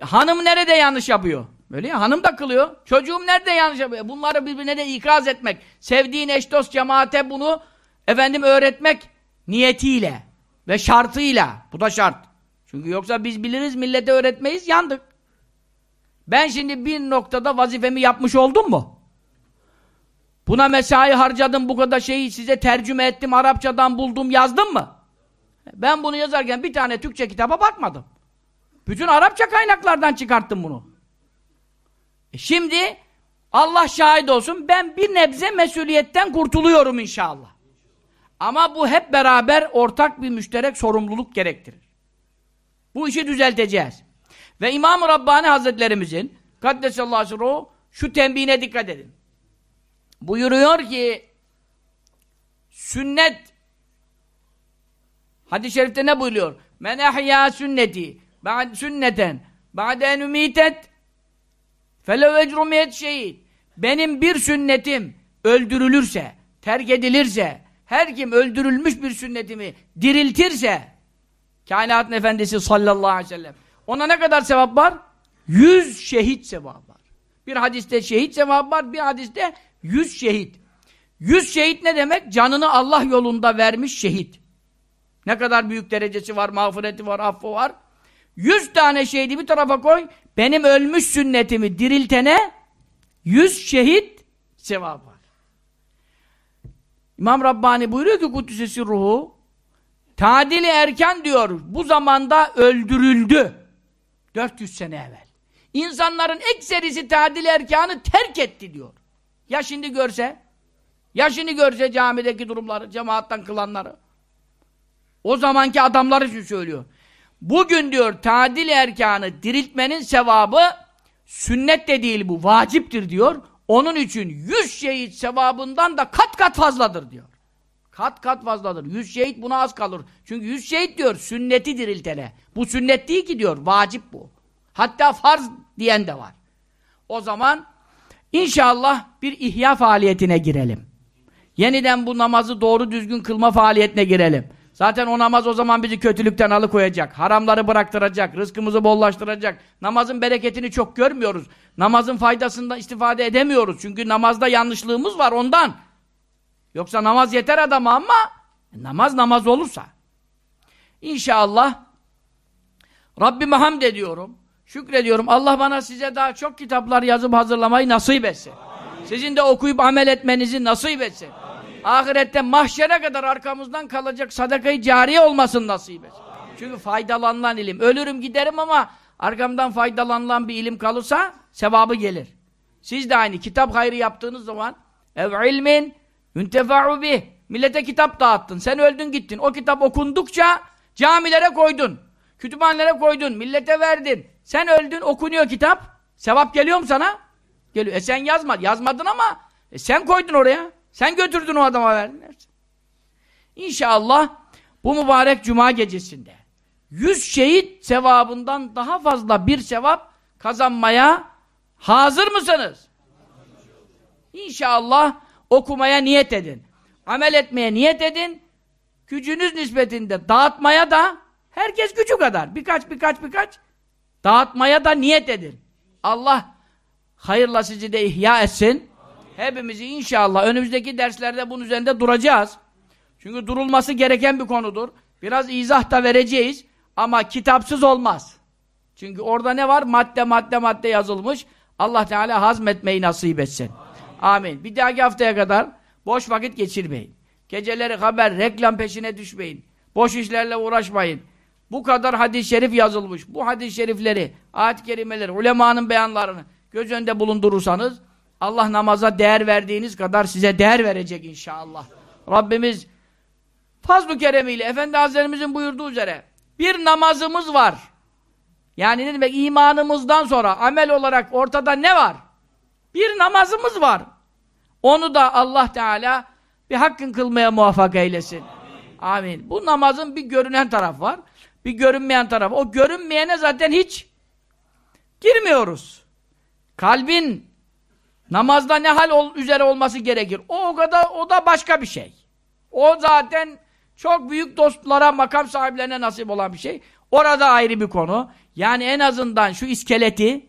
Hanım nerede yanlış yapıyor? Böyle ya hanım da kılıyor. Çocuğum nerede yanlış yapıyor? Bunları birbirine de ikaz etmek. Sevdiğin eş dost cemaate bunu efendim öğretmek niyetiyle ve şartıyla. Bu da şart. Çünkü yoksa biz biliriz millete öğretmeyiz yandık. Ben şimdi bir noktada vazifemi yapmış oldum mu? Buna mesai harcadım, bu kadar şeyi size tercüme ettim, Arapçadan buldum, yazdım mı? Ben bunu yazarken bir tane Türkçe kitaba bakmadım. Bütün Arapça kaynaklardan çıkarttım bunu. E şimdi Allah şahit olsun ben bir nebze mesuliyetten kurtuluyorum inşallah. Ama bu hep beraber ortak bir müşterek sorumluluk gerektirir. Bu işi düzelteceğiz. Ve İmam-ı Rabbani Hazretlerimizin Kaddesallahu aleyhi şu tembihine dikkat edin. Buyuruyor ki sünnet hadis-i şerifte ne buyuruyor? Men ehya sünneti ba'd sünneten ba'de en ümitet felev ecrumiyet şehit benim bir sünnetim öldürülürse, terk edilirse, her kim öldürülmüş bir sünnetimi diriltirse kainatın efendisi sallallahu aleyhi ve sellem ona ne kadar sevap var? Yüz şehit sevap var. Bir hadiste şehit sevap var, bir hadiste yüz şehit. Yüz şehit ne demek? Canını Allah yolunda vermiş şehit. Ne kadar büyük derecesi var, mağfireti var, affı var. Yüz tane şehidi bir tarafa koy, benim ölmüş sünnetimi diriltene yüz şehit sevap var. İmam Rabbani buyuruyor ki Kuddüsesi ruhu tadili erken diyor bu zamanda öldürüldü. 400 sene evvel. İnsanların ekserisi tadil erkanı terk etti diyor. Ya şimdi görse, ya şimdi görse camideki durumları, cemaattan kılanları. O zamanki adamlar için söylüyor. Bugün diyor tadil erkanı diriltmenin sevabı sünnet de değil bu, vaciptir diyor. Onun için yüz şehit sevabından da kat kat fazladır diyor. Kat kat fazladır. Yüz şehit buna az kalır. Çünkü yüz şehit diyor sünneti diriltene. Bu sünnet değil ki diyor, vacip bu. Hatta farz diyen de var. O zaman inşallah bir ihya faaliyetine girelim. Yeniden bu namazı doğru düzgün kılma faaliyetine girelim. Zaten o namaz o zaman bizi kötülükten alıkoyacak. Haramları bıraktıracak. Rızkımızı bollaştıracak. Namazın bereketini çok görmüyoruz. Namazın faydasından istifade edemiyoruz. Çünkü namazda yanlışlığımız var ondan. Yoksa namaz yeter adama ama namaz namaz olursa. İnşallah Rabbime hamd ediyorum. Şükrediyorum. Allah bana size daha çok kitaplar yazıp hazırlamayı nasip etsin. Sizin de okuyup amel etmenizi nasip etsin. Ahirette mahşere kadar arkamızdan kalacak sadakayı cariye olmasın nasip etsin. Çünkü faydalanılan ilim. Ölürüm giderim ama arkamdan faydalanılan bir ilim kalırsa sevabı gelir. Siz de aynı kitap hayrı yaptığınız zaman ev ilmin yüntefa'u bih millete kitap dağıttın. Sen öldün gittin. O kitap okundukça camilere koydun. Kütüphanelere koydun. Millete verdin. Sen öldün, okunuyor kitap. Sevap geliyor mu sana? Geliyor. E sen yazma. Yazmadın ama e sen koydun oraya. Sen götürdün o adama verdin. İnşallah bu mübarek cuma gecesinde yüz şehit sevabından daha fazla bir sevap kazanmaya hazır mısınız? İnşallah okumaya niyet edin. Amel etmeye niyet edin. Gücünüz nispetinde dağıtmaya da herkes gücü kadar. Birkaç birkaç birkaç Dağıtmaya da niyet edin. Allah hayırla sizi de ihya etsin. Hepimizi inşallah önümüzdeki derslerde bunun üzerinde duracağız. Çünkü durulması gereken bir konudur. Biraz izah da vereceğiz. Ama kitapsız olmaz. Çünkü orada ne var? Madde madde madde yazılmış. Allah Teala hazmetmeyi nasip etsin. Amin. Bir dahaki haftaya kadar boş vakit geçirmeyin. Geceleri haber, reklam peşine düşmeyin. Boş işlerle uğraşmayın. Bu kadar hadis-i şerif yazılmış. Bu hadis-i şerifleri, ayet-i kerimeleri, ulemanın beyanlarını göz önünde bulundurursanız Allah namaza değer verdiğiniz kadar size değer verecek inşallah. Rabbimiz fazl-ı keremiyle Efendi Hazretlerimizin buyurduğu üzere bir namazımız var. Yani ne demek? imanımızdan sonra amel olarak ortada ne var? Bir namazımız var. Onu da Allah Teala bir hakkın kılmaya muvaffak eylesin. Amin. Amin. Bu namazın bir görünen taraf var. Bir görünmeyen taraf. O görünmeyene zaten hiç girmiyoruz. Kalbin namazda ne hal ol, üzere olması gerekir. O, o kadar o da başka bir şey. O zaten çok büyük dostlara, makam sahiplerine nasip olan bir şey. Orada ayrı bir konu. Yani en azından şu iskeleti,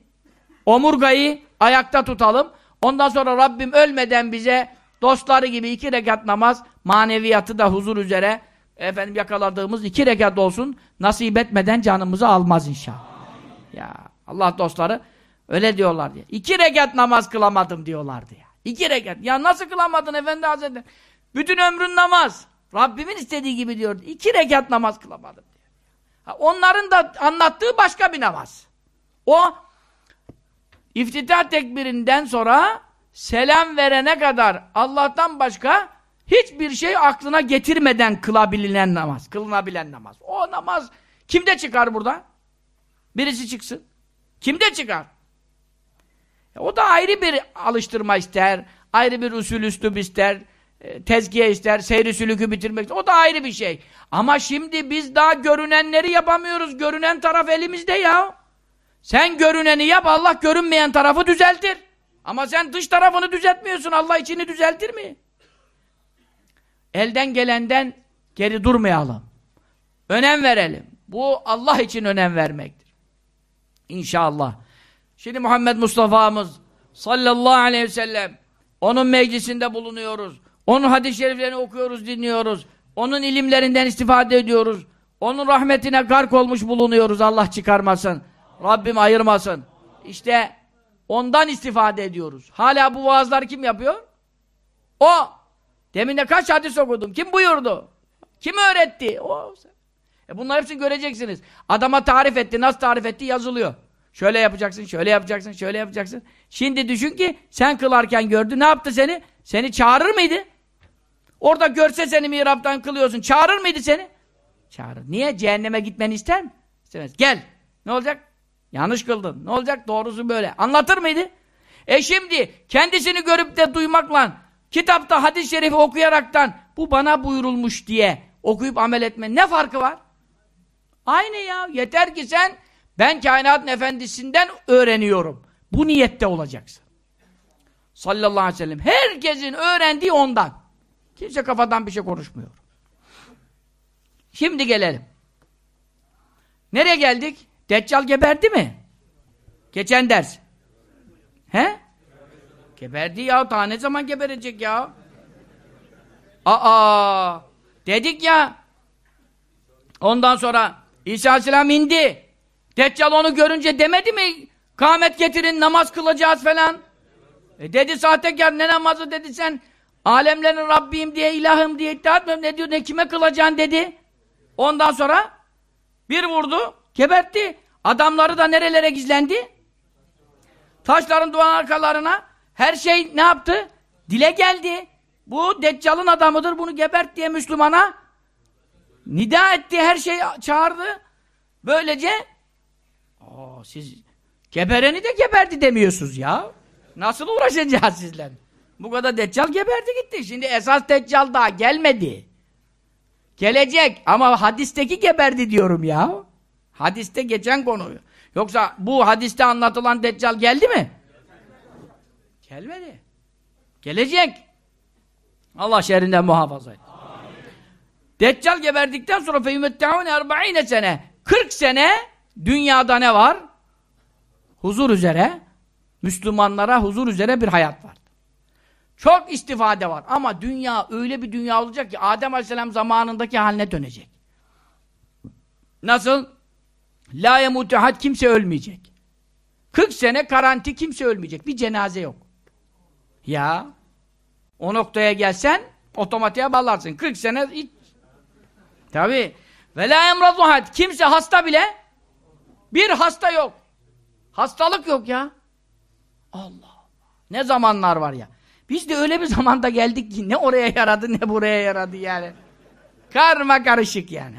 omurgayı ayakta tutalım. Ondan sonra Rabbim ölmeden bize dostları gibi iki rekat namaz, maneviyatı da huzur üzere efendim yakaladığımız iki rekat olsun. Nasip etmeden canımızı almaz inşallah. Ya Allah dostları öyle diyorlar diye. İki rekat namaz kılamadım diyorlardı ya. İki rekat. Ya nasıl kılamadın Efendi Hazretleri? Bütün ömrün namaz. Rabbimin istediği gibi diyor. İki rekat namaz kılamadım diyor. Ha, onların da anlattığı başka bir namaz. O iftitah tekbirinden sonra selam verene kadar Allah'tan başka hiçbir şey aklına getirmeden kılabilinen namaz. Kılınabilen namaz. O namaz kimde çıkar burada? Birisi çıksın. Kimde çıkar? O da ayrı bir alıştırma ister, ayrı bir usul üslub ister, e, tezkiye ister, seyri sülükü bitirmek ister. O da ayrı bir şey. Ama şimdi biz daha görünenleri yapamıyoruz. Görünen taraf elimizde ya. Sen görüneni yap, Allah görünmeyen tarafı düzeltir. Ama sen dış tarafını düzeltmiyorsun. Allah içini düzeltir mi? Elden gelenden geri durmayalım. Önem verelim. Bu Allah için önem vermektir. İnşallah. Şimdi Muhammed Mustafa'mız sallallahu aleyhi ve sellem onun meclisinde bulunuyoruz. Onun hadis-i şeriflerini okuyoruz, dinliyoruz. Onun ilimlerinden istifade ediyoruz. Onun rahmetine gark olmuş bulunuyoruz. Allah çıkarmasın. Rabbim ayırmasın. İşte ondan istifade ediyoruz. Hala bu vaazları kim yapıyor? O. Demin de kaç hadis okudum. Kim buyurdu? Kim öğretti? O. E bunlar hepsini göreceksiniz. Adama tarif etti. Nasıl tarif etti yazılıyor. Şöyle yapacaksın, şöyle yapacaksın, şöyle yapacaksın. Şimdi düşün ki sen kılarken gördü. Ne yaptı seni? Seni çağırır mıydı? Orada görse seni mihraptan kılıyorsun. Çağırır mıydı seni? Çağırır. Niye? Cehenneme gitmeni ister mi? İstemez. Gel. Ne olacak? Yanlış kıldın. Ne olacak? Doğrusu böyle. Anlatır mıydı? E şimdi kendisini görüp de duymakla kitapta hadis-i şerifi okuyaraktan bu bana buyurulmuş diye okuyup amel etme ne farkı var? Aynı ya. Yeter ki sen ben kainatın efendisinden öğreniyorum. Bu niyette olacaksın. Sallallahu aleyhi ve sellem. Herkesin öğrendiği ondan. Kimse kafadan bir şey konuşmuyor. Şimdi gelelim. Nereye geldik? Deccal geberdi mi? Geçen ders. He? Geberdi ya. Daha ne zaman geberecek ya? Aa! Dedik ya. Ondan sonra İsa Aleyhisselam indi. Deccal onu görünce demedi mi? Kâhmet getirin, namaz kılacağız falan. E dedi sahtekar ne namazı dedi sen alemlerin Rabbiyim diye, ilahım diye iddia etmiyorum. Ne diyor, ne kime kılacaksın dedi. Ondan sonra bir vurdu, gebertti. Adamları da nerelere gizlendi? Taşların duvar arkalarına her şey ne yaptı? Dile geldi. Bu Deccal'ın adamıdır, bunu gebert diye Müslümana nida etti, her şey çağırdı. Böylece Oo, siz gebereni de geberdi demiyorsunuz ya. Nasıl uğraşacağız sizle? Bu kadar deccal geberdi gitti. Şimdi esas deccal daha gelmedi. Gelecek ama hadisteki geberdi diyorum ya. Hadiste geçen konuyu. Yoksa bu hadiste anlatılan deccal geldi mi? Gelmedi. Gelecek. Allah şerrinden muhafaza et. Deccal geberdikten sonra feyümetteûne erba'ine sene 40 sene dünyada ne var? Huzur üzere Müslümanlara huzur üzere bir hayat var. Çok istifade var ama dünya öyle bir dünya olacak ki Adem Aleyhisselam zamanındaki haline dönecek. Nasıl? La yemutuhat kimse ölmeyecek. 40 sene karanti kimse ölmeyecek. Bir cenaze yok. Ya o noktaya gelsen otomatiğe bağlarsın. 40 sene hiç Tabi. Ve la emraduhat. Kimse hasta bile bir hasta yok. Hastalık yok ya. Allah Allah. Ne zamanlar var ya. Biz de öyle bir zamanda geldik ki ne oraya yaradı ne buraya yaradı yani. Karma karışık yani.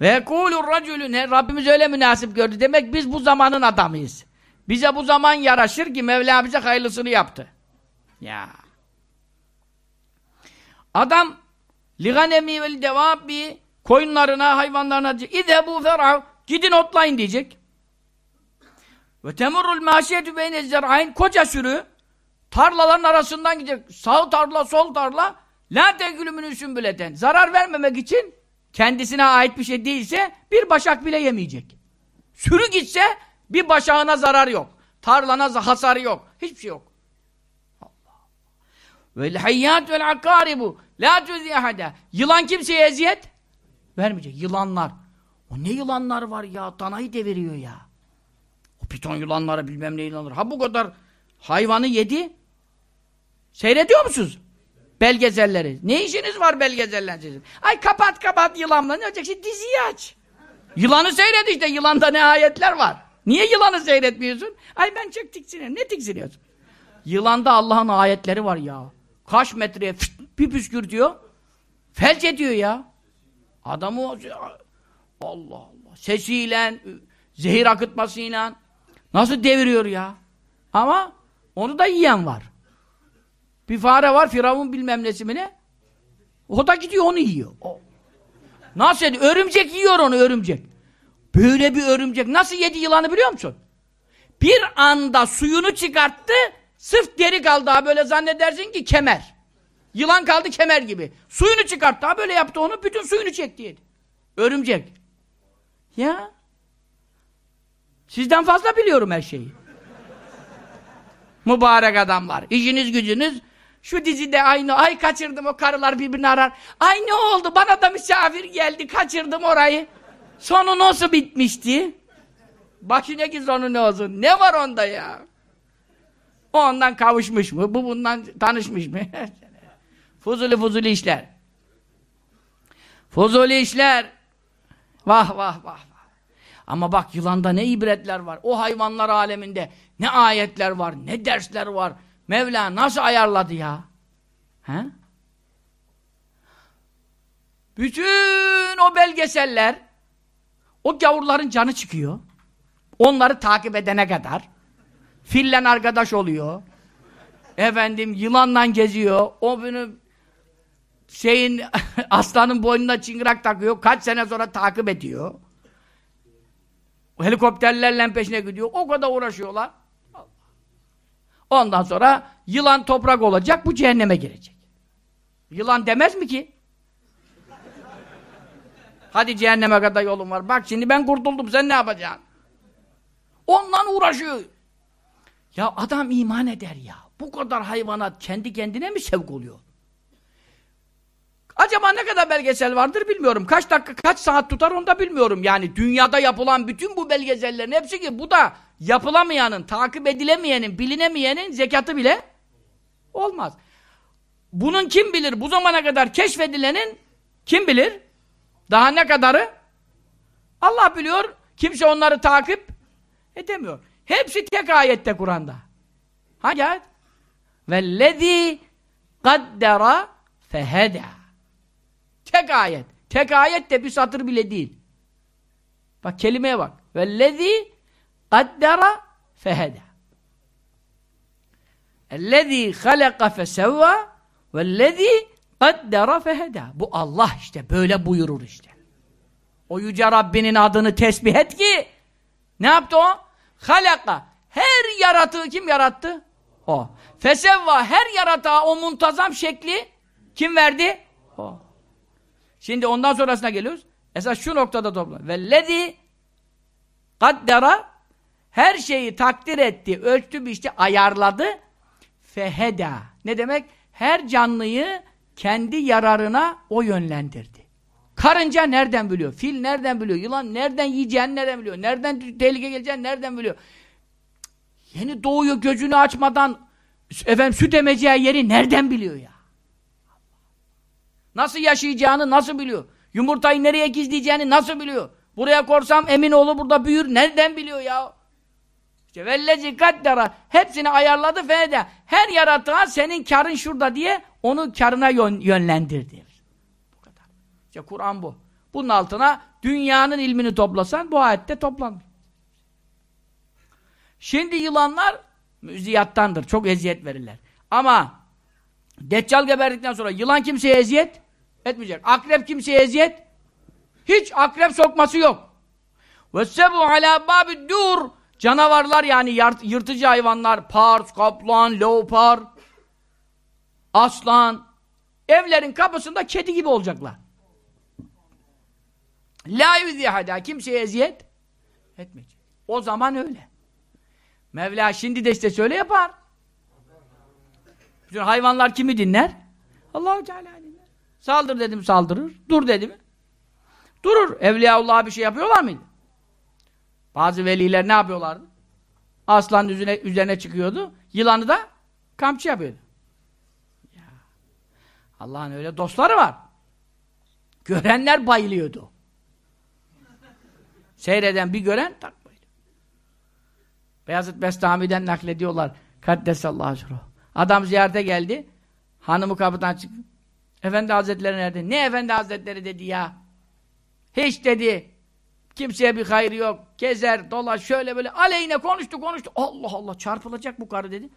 Ve kulur racülü ne Rabbimiz öyle münasip gördü. Demek biz bu zamanın adamıyız. Bize bu zaman yaraşır ki Mevla bize hayırlısını yaptı. Ya. Adam liganemi vel devabbi koyunlarına, hayvanlarına İzebu fer'av gidin otlayın diyecek. Ve temurul maşiyetü beyne zer'ayn koca sürü tarlaların arasından gidecek. Sağ tarla, sol tarla la tegülümünün sümbületen. Zarar vermemek için kendisine ait bir şey değilse bir başak bile yemeyecek. Sürü gitse bir başağına zarar yok. Tarlana hasarı yok. Hiçbir şey yok. Vel hayyat vel akaribu la ahada. Yılan kimseye eziyet vermeyecek. Yılanlar. O ne yılanlar var ya? Danayı deviriyor ya. O piton yılanları bilmem ne yılanlar. Ha bu kadar hayvanı yedi. Seyrediyor musunuz? Belgeselleri. Ne işiniz var belgesellerle? Ay kapat kapat yılanla. Ne olacak? Şimdi diziyi aç. Yılanı seyret işte. Yılanda ne ayetler var. Niye yılanı seyretmiyorsun? Ay ben çok tiksiniyorum. Ne tiksiniyorsun? Yılanda Allah'ın ayetleri var ya. Kaç metreye fıt, bir püskürtüyor. Felç ediyor ya. Adamı Allah Allah. Sesiyle, zehir akıtmasıyla nasıl deviriyor ya. Ama onu da yiyen var. Bir fare var Firavun bilmem nesi mi ne? O da gidiyor onu yiyor. O. Nasıl yedi? Örümcek yiyor onu örümcek. Böyle bir örümcek. Nasıl yedi yılanı biliyor musun? Bir anda suyunu çıkarttı, sırf deri kaldı daha böyle zannedersin ki kemer. Yılan kaldı kemer gibi. Suyunu çıkarttı daha böyle yaptı onu, bütün suyunu çekti yedi. Örümcek. Ya. Sizden fazla biliyorum her şeyi. Mübarek adamlar. İşiniz gücünüz şu dizide aynı, ay kaçırdım o karılar birbirini arar. Ay ne oldu bana da misafir geldi kaçırdım orayı. Sonu nasıl bitmişti? Başına ki sonu ne olsun? Ne var onda ya? O ondan kavuşmuş mu? Bu bundan tanışmış mı? fuzuli fuzuli işler. Fuzuli işler. Vah vah vah. Ama bak yılanda ne ibretler var. O hayvanlar aleminde ne ayetler var, ne dersler var. Mevla nasıl ayarladı ya? He? Bütün o belgeseller o gavurların canı çıkıyor. Onları takip edene kadar fillen arkadaş oluyor. Efendim yılanla geziyor. O bunu şeyin aslanın boynuna çıngırak takıyor. Kaç sene sonra takip ediyor. Helikopterlerle peşine gidiyor. O kadar uğraşıyorlar. Ondan sonra yılan toprak olacak, bu cehenneme girecek. Yılan demez mi ki? Hadi cehenneme kadar yolum var. Bak şimdi ben kurtuldum, sen ne yapacaksın? Ondan uğraşıyor. Ya adam iman eder ya. Bu kadar hayvanat kendi kendine mi sevk oluyor? Acaba ne kadar belgesel vardır bilmiyorum. Kaç dakika, kaç saat tutar onu da bilmiyorum. Yani dünyada yapılan bütün bu belgesellerin hepsi ki bu da yapılamayanın, takip edilemeyenin, bilinemeyenin zekatı bile olmaz. Bunun kim bilir? Bu zamana kadar keşfedilenin kim bilir? Daha ne kadarı? Allah biliyor. Kimse onları takip edemiyor. Hepsi tek ayette Kur'an'da. Hangi ayet? وَالَّذ۪ي قَدَّرَ فَهَدَى Tek ayet. Tek ayet de bir satır bile değil. Bak kelimeye bak. Vellezî kaddara fehede. Ellezî halaka fesevva vellezî kaddara fehede. Bu Allah işte böyle buyurur işte. O yüce Rabbinin adını tesbih et ki ne yaptı o? Halaka. Her yaratığı kim yarattı? O. Fesevva her yaratığa o muntazam şekli kim verdi? O. Şimdi ondan sonrasına geliyoruz. Esas şu noktada topla. Vellezi kaddera her şeyi takdir etti, ölçtü, biçti, ayarladı. Feheda. Ne demek? Her canlıyı kendi yararına o yönlendirdi. Karınca nereden biliyor? Fil nereden biliyor? Yılan nereden yiyeceğini nereden biliyor? Nereden tehlike geleceğini nereden biliyor? Yeni doğuyor gözünü açmadan efendim süt emeceği yeri nereden biliyor ya? Nasıl yaşayacağını nasıl biliyor? Yumurtayı nereye gizleyeceğini nasıl biliyor? Buraya korsam emin olur burada büyür. Nereden biliyor ya? İşte vellezi kaddara hepsini ayarladı fede. Her yaratığa senin karın şurada diye onu karına yön, yönlendirdi. Bu kadar. İşte Kur'an bu. Bunun altına dünyanın ilmini toplasan bu ayette toplanır. Şimdi yılanlar müziyattandır. Çok eziyet verirler. Ama Deccal geberdikten sonra yılan kimseye eziyet etmeyecek. Akrep kimseye eziyet hiç akrep sokması yok. Vessebu ala babi dur canavarlar yani yırtıcı hayvanlar pars, kaplan, leopar aslan evlerin kapısında kedi gibi olacaklar. La yüzihada kimseye eziyet etmeyecek. O zaman öyle. Mevla şimdi de işte söyle yapar. Bütün hayvanlar kimi dinler? Allahu Teala Saldır dedim saldırır. Dur dedim. Durur. Evliyaullah'a bir şey yapıyorlar mıydı? Bazı veliler ne yapıyorlardı? Aslan üzerine, üzerine çıkıyordu. Yılanı da kamçı yapıyordu. Ya. Allah'ın öyle dostları var. Görenler bayılıyordu. Seyreden bir gören tak bayılıyor. Beyazıt Bestami'den naklediyorlar. Kaddesallahu aleyhi Adam ziyarete geldi. Hanımı kapıdan çıktı. Efendi Hazretleri nerede? Ne Efendi Hazretleri dedi ya. Hiç dedi. Kimseye bir hayrı yok. Gezer, dolaş, şöyle böyle aleyhine konuştu konuştu. Allah Allah çarpılacak bu karı dedi.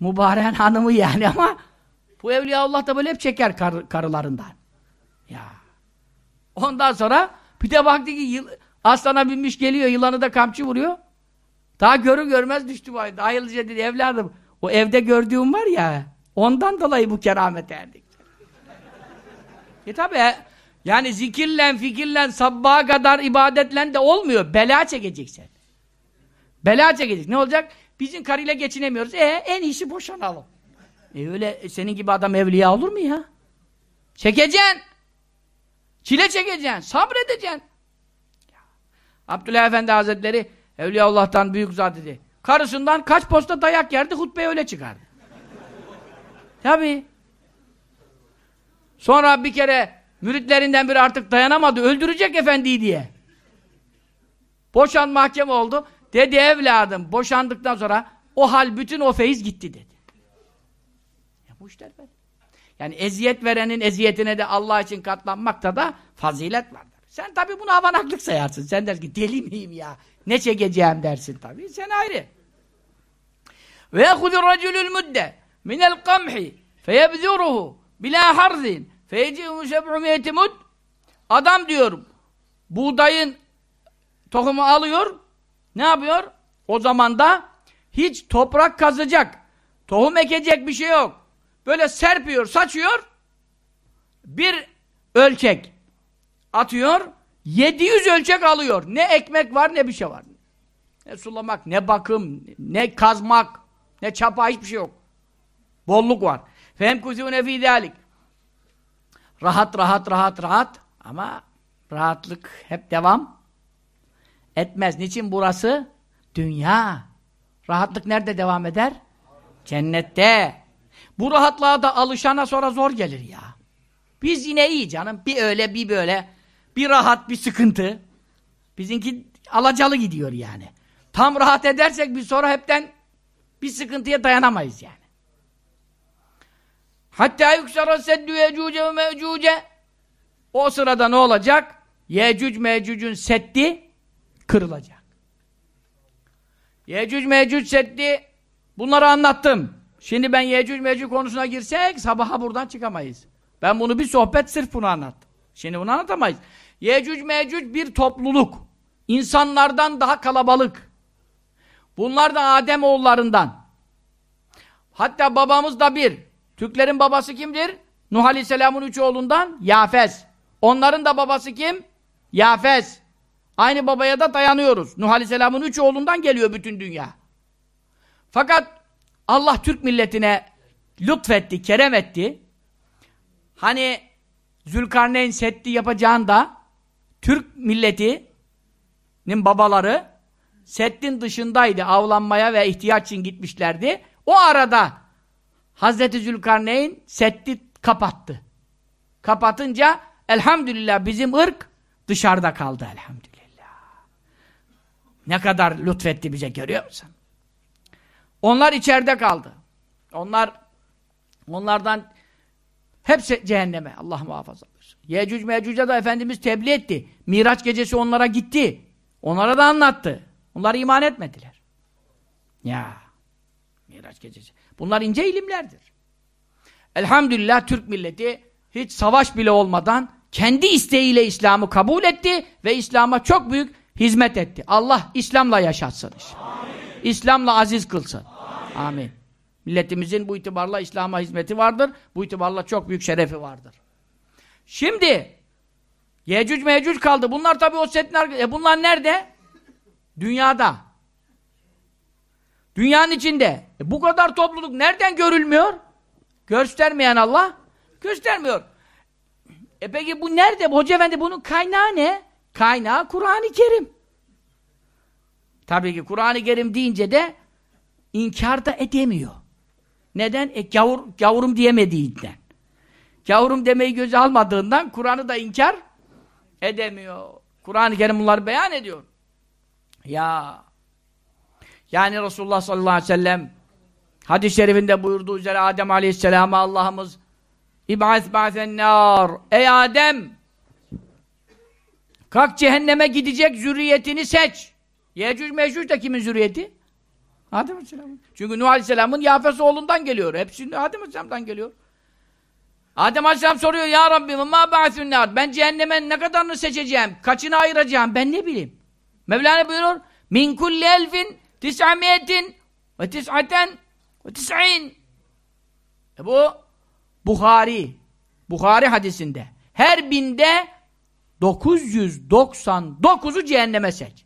Mübaren hanımı yani ama bu Evliya Allah da böyle hep çeker kar, karılarından. Ya. Ondan sonra bir de baktı ki yıl, aslana binmiş geliyor, yılanı da kamçı vuruyor. Daha görür görmez düştü bu ayda. Ayrılınca dedi evladım o evde gördüğüm var ya ondan dolayı bu keramete erdik. E tabi yani zikirle, fikirle, sabbaha kadar ibadetle de olmuyor. Bela çekeceksin. Bela çekecek. Ne olacak? Bizim karıyla geçinemiyoruz. E en iyisi boşanalım. E öyle e, senin gibi adam evliya olur mu ya? Çekeceksin. Çile çekeceksin. Sabredeceksin. Abdullah Efendi Hazretleri Evliya Allah'tan büyük zat dedi. Karısından kaç posta dayak yerdi, hutbeye öyle çıkardı. Tabi. Sonra bir kere müritlerinden biri artık dayanamadı, öldürecek efendiyi diye. Boşan mahkeme oldu. Dedi evladım, boşandıktan sonra o hal bütün o feyiz gitti dedi. Ya bu işler böyle. Yani eziyet verenin eziyetine de Allah için katlanmakta da fazilet vardır. Sen tabi bunu havanaklık sayarsın. Sen dersin ki deli miyim ya? Ne çekeceğim dersin tabi. Sen ayrı. Ve yehudur raculul mudde minel kamhi feyebzuruhu bila harzin feyecihu seb'u mud Adam diyor buğdayın tohumu alıyor ne yapıyor? O zaman da hiç toprak kazacak tohum ekecek bir şey yok. Böyle serpiyor, saçıyor bir ölçek atıyor 700 ölçek alıyor. Ne ekmek var ne bir şey var. Ne sulamak, ne bakım, ne kazmak, ne çapa hiçbir şey yok. Bolluk var. Fem kuzune fi zalik. Rahat rahat rahat rahat ama rahatlık hep devam etmez. Niçin burası? Dünya. Rahatlık nerede devam eder? Cennette. Bu rahatlığa da alışana sonra zor gelir ya. Biz yine iyi canım. Bir öyle bir böyle. Bir rahat bir sıkıntı. Bizimki alacalı gidiyor yani. Tam rahat edersek biz sonra hepten bir sıkıntıya dayanamayız yani. Hatta yüksara seddü yecüce ve mecüce o sırada ne olacak? Yecüc mecücün seddi kırılacak. Yecüc mecüc seddi bunları anlattım. Şimdi ben Yecüc mecüc konusuna girsek sabaha buradan çıkamayız. Ben bunu bir sohbet sırf bunu anlattım. Şimdi bunu anlatamayız. Yecüc mecüc bir topluluk. İnsanlardan daha kalabalık. Bunlar da Adem oğullarından. Hatta babamız da bir. Türklerin babası kimdir? Nuh Aleyhisselam'ın üç oğlundan Yafes. Onların da babası kim? Yafes. Aynı babaya da dayanıyoruz. Nuh Aleyhisselam'ın üç oğlundan geliyor bütün dünya. Fakat Allah Türk milletine lütfetti, kerem etti. Hani Zülkarneyn Setti yapacağında Türk milletinin babaları Settin dışındaydı. Avlanmaya ve ihtiyaç için gitmişlerdi. O arada Hazreti Zülkarneyn Setti kapattı. Kapatınca elhamdülillah bizim ırk dışarıda kaldı elhamdülillah. Ne kadar lütfetti bize görüyor musun? Onlar içeride kaldı. Onlar onlardan hepsi cehenneme. Allah muhafaza buyursun. Yecüc Mecüc'e de Efendimiz tebliğ etti. Miraç gecesi onlara gitti. Onlara da anlattı. Onlar iman etmediler. Ya. Miraç gecesi. Bunlar ince ilimlerdir. Elhamdülillah Türk milleti hiç savaş bile olmadan kendi isteğiyle İslam'ı kabul etti ve İslam'a çok büyük hizmet etti. Allah İslam'la yaşatsın. İslam'la aziz kılsın. Amin. Amin. Milletimizin bu itibarla İslam'a hizmeti vardır. Bu itibarla çok büyük şerefi vardır. Şimdi Yecüc mecüc kaldı. Bunlar tabii o setin arkasında. E bunlar nerede? Dünyada. Dünyanın içinde. E bu kadar topluluk nereden görülmüyor? Göstermeyen Allah göstermiyor. E peki bu nerede? Hoca Efendi bunun kaynağı ne? Kaynağı Kur'an-ı Kerim. Tabii ki Kur'an-ı Kerim deyince de inkar da edemiyor. Neden? E gavur, gavurum diyemediğinden. Gavurum demeyi göze almadığından Kur'an'ı da inkar edemiyor. Kur'an-ı Kerim bunları beyan ediyor. Ya yani Resulullah sallallahu aleyhi ve sellem hadis-i şerifinde buyurduğu üzere Adem aleyhisselama Allah'ımız İb'as ba'sen nar Ey Adem kalk cehenneme gidecek zürriyetini seç. Yecüc mecüc de kimin zürriyeti? Adem aleyhisselamın. Çünkü Nuh aleyhisselamın Yafes oğlundan geliyor. Hepsi Adem aleyhisselamdan geliyor. Adem aleyhisselam soruyor ya Rabbim ma ba'sun nar ben cehenneme ne kadarını seçeceğim? Kaçını ayıracağım? Ben ne bileyim? Mevlana buyuruyor min kulli elfin tis'amiyetin ve tis'aten ve tis'in e bu Bukhari Bukhari hadisinde her binde 999'u cehenneme seç.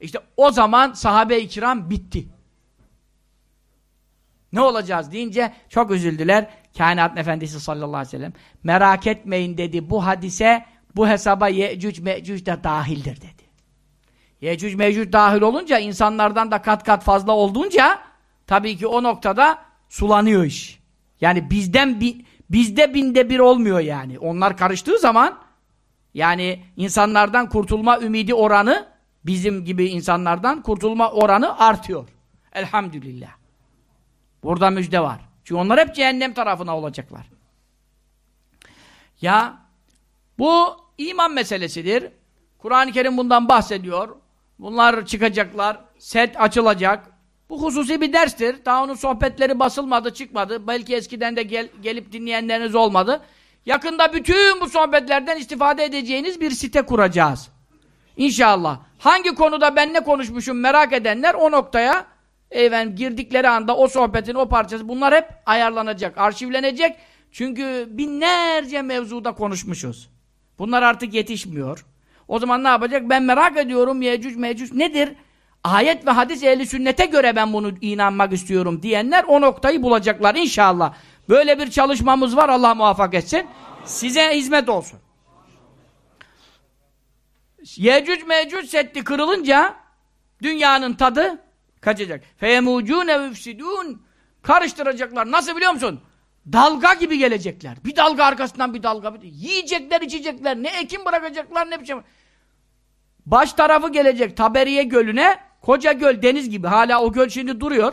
İşte o zaman sahabe-i kiram bitti. Ne olacağız deyince çok üzüldüler. Kainat Efendisi sallallahu aleyhi ve sellem merak etmeyin dedi bu hadise bu hesaba Yecüc Mecüc de dahildir dedi. Yecüc Mecüc dahil olunca insanlardan da kat kat fazla olduğunca tabii ki o noktada sulanıyor iş. Yani bizden bi, bizde binde bir olmuyor yani. Onlar karıştığı zaman yani insanlardan kurtulma ümidi oranı bizim gibi insanlardan kurtulma oranı artıyor. Elhamdülillah. Burada müjde var. Çünkü onlar hep cehennem tarafına olacaklar. Ya bu iman meselesidir. Kur'an-ı Kerim bundan bahsediyor. Bunlar çıkacaklar. Set açılacak. Bu hususi bir derstir. Daha onun sohbetleri basılmadı, çıkmadı. Belki eskiden de gel, gelip dinleyenleriniz olmadı. Yakında bütün bu sohbetlerden istifade edeceğiniz bir site kuracağız. İnşallah. Hangi konuda ben ne konuşmuşum merak edenler o noktaya efendim, girdikleri anda o sohbetin o parçası bunlar hep ayarlanacak, arşivlenecek. Çünkü binlerce mevzuda konuşmuşuz. Bunlar artık yetişmiyor. O zaman ne yapacak? Ben merak ediyorum Yecüc Mecüc nedir? Ayet ve hadis ehli sünnete göre ben bunu inanmak istiyorum diyenler o noktayı bulacaklar inşallah. Böyle bir çalışmamız var Allah muvaffak etsin. Size hizmet olsun. Yecüc Mecüc setti kırılınca dünyanın tadı kaçacak. Feyemucune müfsidun karıştıracaklar. Nasıl biliyor musun? Dalga gibi gelecekler. Bir dalga arkasından bir dalga. Bir... Yiyecekler, içecekler. Ne ekim bırakacaklar ne biçim. Baş tarafı gelecek Taberiye Gölü'ne. Koca göl deniz gibi. Hala o göl şimdi duruyor.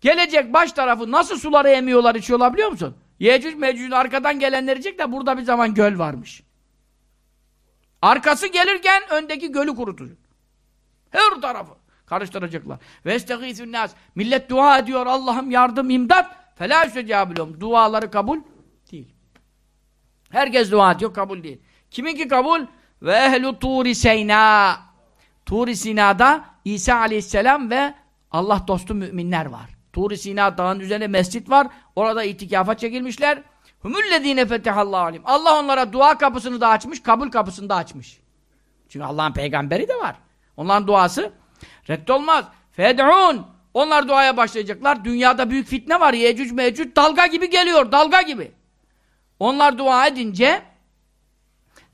Gelecek baş tarafı nasıl suları emiyorlar içiyorlar biliyor musun? Yecüc Mecüc'ün arkadan gelenler diyecek de burada bir zaman göl varmış. Arkası gelirken öndeki gölü kurutuyor. Her tarafı karıştıracaklar. Vestegîsün nas. Millet dua ediyor Allah'ım yardım imdat. Felâ yüstecâbilûm. Duaları kabul değil. Herkes dua ediyor kabul değil. Kiminki kabul? Ve ehlu turi seyna. Turi Sina'da İsa aleyhisselam ve Allah dostu müminler var. Turi Sina dağının üzerinde mescit var. Orada itikafa çekilmişler. Hümüllezîne fetehallahu alim. Allah onlara dua kapısını da açmış, kabul kapısını da açmış. Çünkü Allah'ın peygamberi de var. Onların duası reddolmaz. Fed'un. Onlar duaya başlayacaklar. Dünyada büyük fitne var. Yecüc mecüc dalga gibi geliyor. Dalga gibi. Onlar dua edince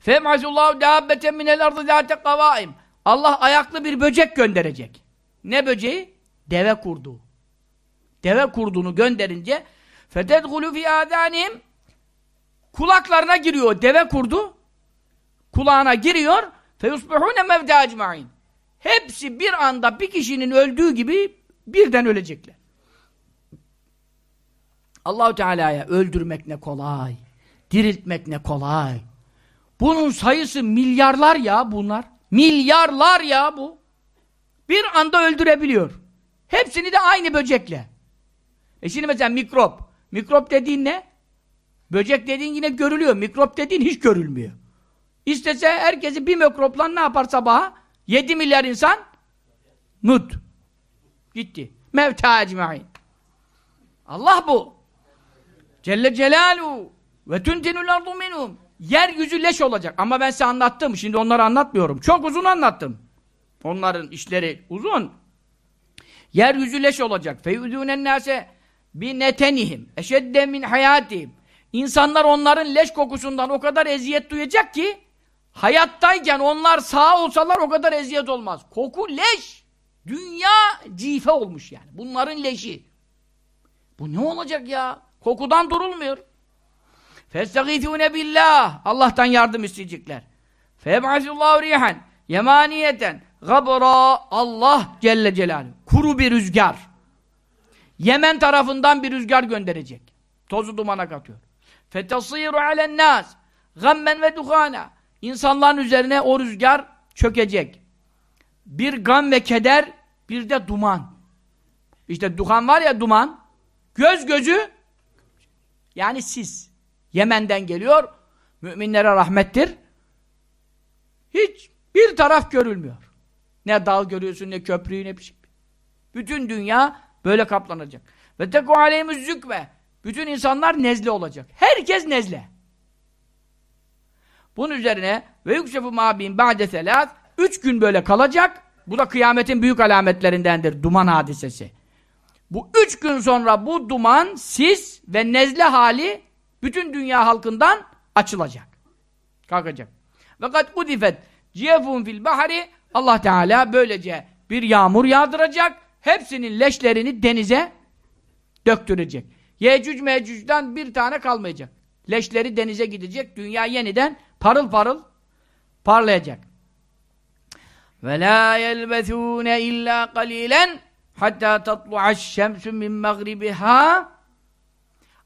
Femazullahu dâbbeten minel ardı zâte kavâim. Allah ayaklı bir böcek gönderecek. Ne böceği? Deve kurdu. Deve kurduğunu gönderince fetedhulû fî âdânihim kulaklarına giriyor deve kurdu. Kulağına giriyor. Feyusbihûne mevdâ ecmaîn. Hepsi bir anda bir kişinin öldüğü gibi birden ölecekler. Allahu Teala'ya öldürmek ne kolay. Diriltmek ne kolay. Bunun sayısı milyarlar ya bunlar. Milyarlar ya bu. Bir anda öldürebiliyor. Hepsini de aynı böcekle. E şimdi mesela mikrop. Mikrop dediğin ne? Böcek dediğin yine görülüyor. Mikrop dediğin hiç görülmüyor. İstese herkesi bir mikropla ne yapar sabaha? 7 milyar insan mut. Gitti. Mevta ecmain. Allah bu. Celle Celaluhu ve tuntinul ardu minhum. Yeryüzü leş olacak. Ama ben size anlattım. Şimdi onları anlatmıyorum. Çok uzun anlattım. Onların işleri uzun. Yeryüzü leş olacak. Feyudûnen nâse bi netenihim eşedde min hayatihim. İnsanlar onların leş kokusundan o kadar eziyet duyacak ki hayattayken onlar sağ olsalar o kadar eziyet olmaz. Koku leş. Dünya cife olmuş yani. Bunların leşi. Bu ne olacak ya? Kokudan durulmuyor. Festagîthûne billah. Allah'tan yardım isteyecekler. Feb'asillâhu rihen yemaniyeten gabra Allah Celle Celaluhu. Kuru bir rüzgar. Yemen tarafından bir rüzgar gönderecek. Tozu dumana katıyor. Fetasiru alennâs gammen ve duhana. İnsanların üzerine o rüzgar çökecek. Bir gam ve keder, bir de duman. İşte duhan var ya duman. Göz gözü yani siz. Yemen'den geliyor. Müminlere rahmettir. Hiç bir taraf görülmüyor. Ne dal görüyorsun, ne köprüyü, ne bir şey. Bütün dünya böyle kaplanacak. Ve teku aleyhimiz zükve. Bütün insanlar nezle olacak. Herkes nezle. Bunun üzerine ve yükşefu mabin ba'de selat üç gün böyle kalacak. Bu da kıyametin büyük alametlerindendir. Duman hadisesi. Bu üç gün sonra bu duman, sis ve nezle hali bütün dünya halkından açılacak. Kalkacak. Ve kat udifet ciyefun fil bahari Allah Teala böylece bir yağmur yağdıracak. Hepsinin leşlerini denize döktürecek. Yecüc mecücden bir tane kalmayacak. Leşleri denize gidecek. Dünya yeniden parıl parıl parlayacak. Ve la yelbethûne illa qalilen hatta tatlu'aş şemsü min mağribiha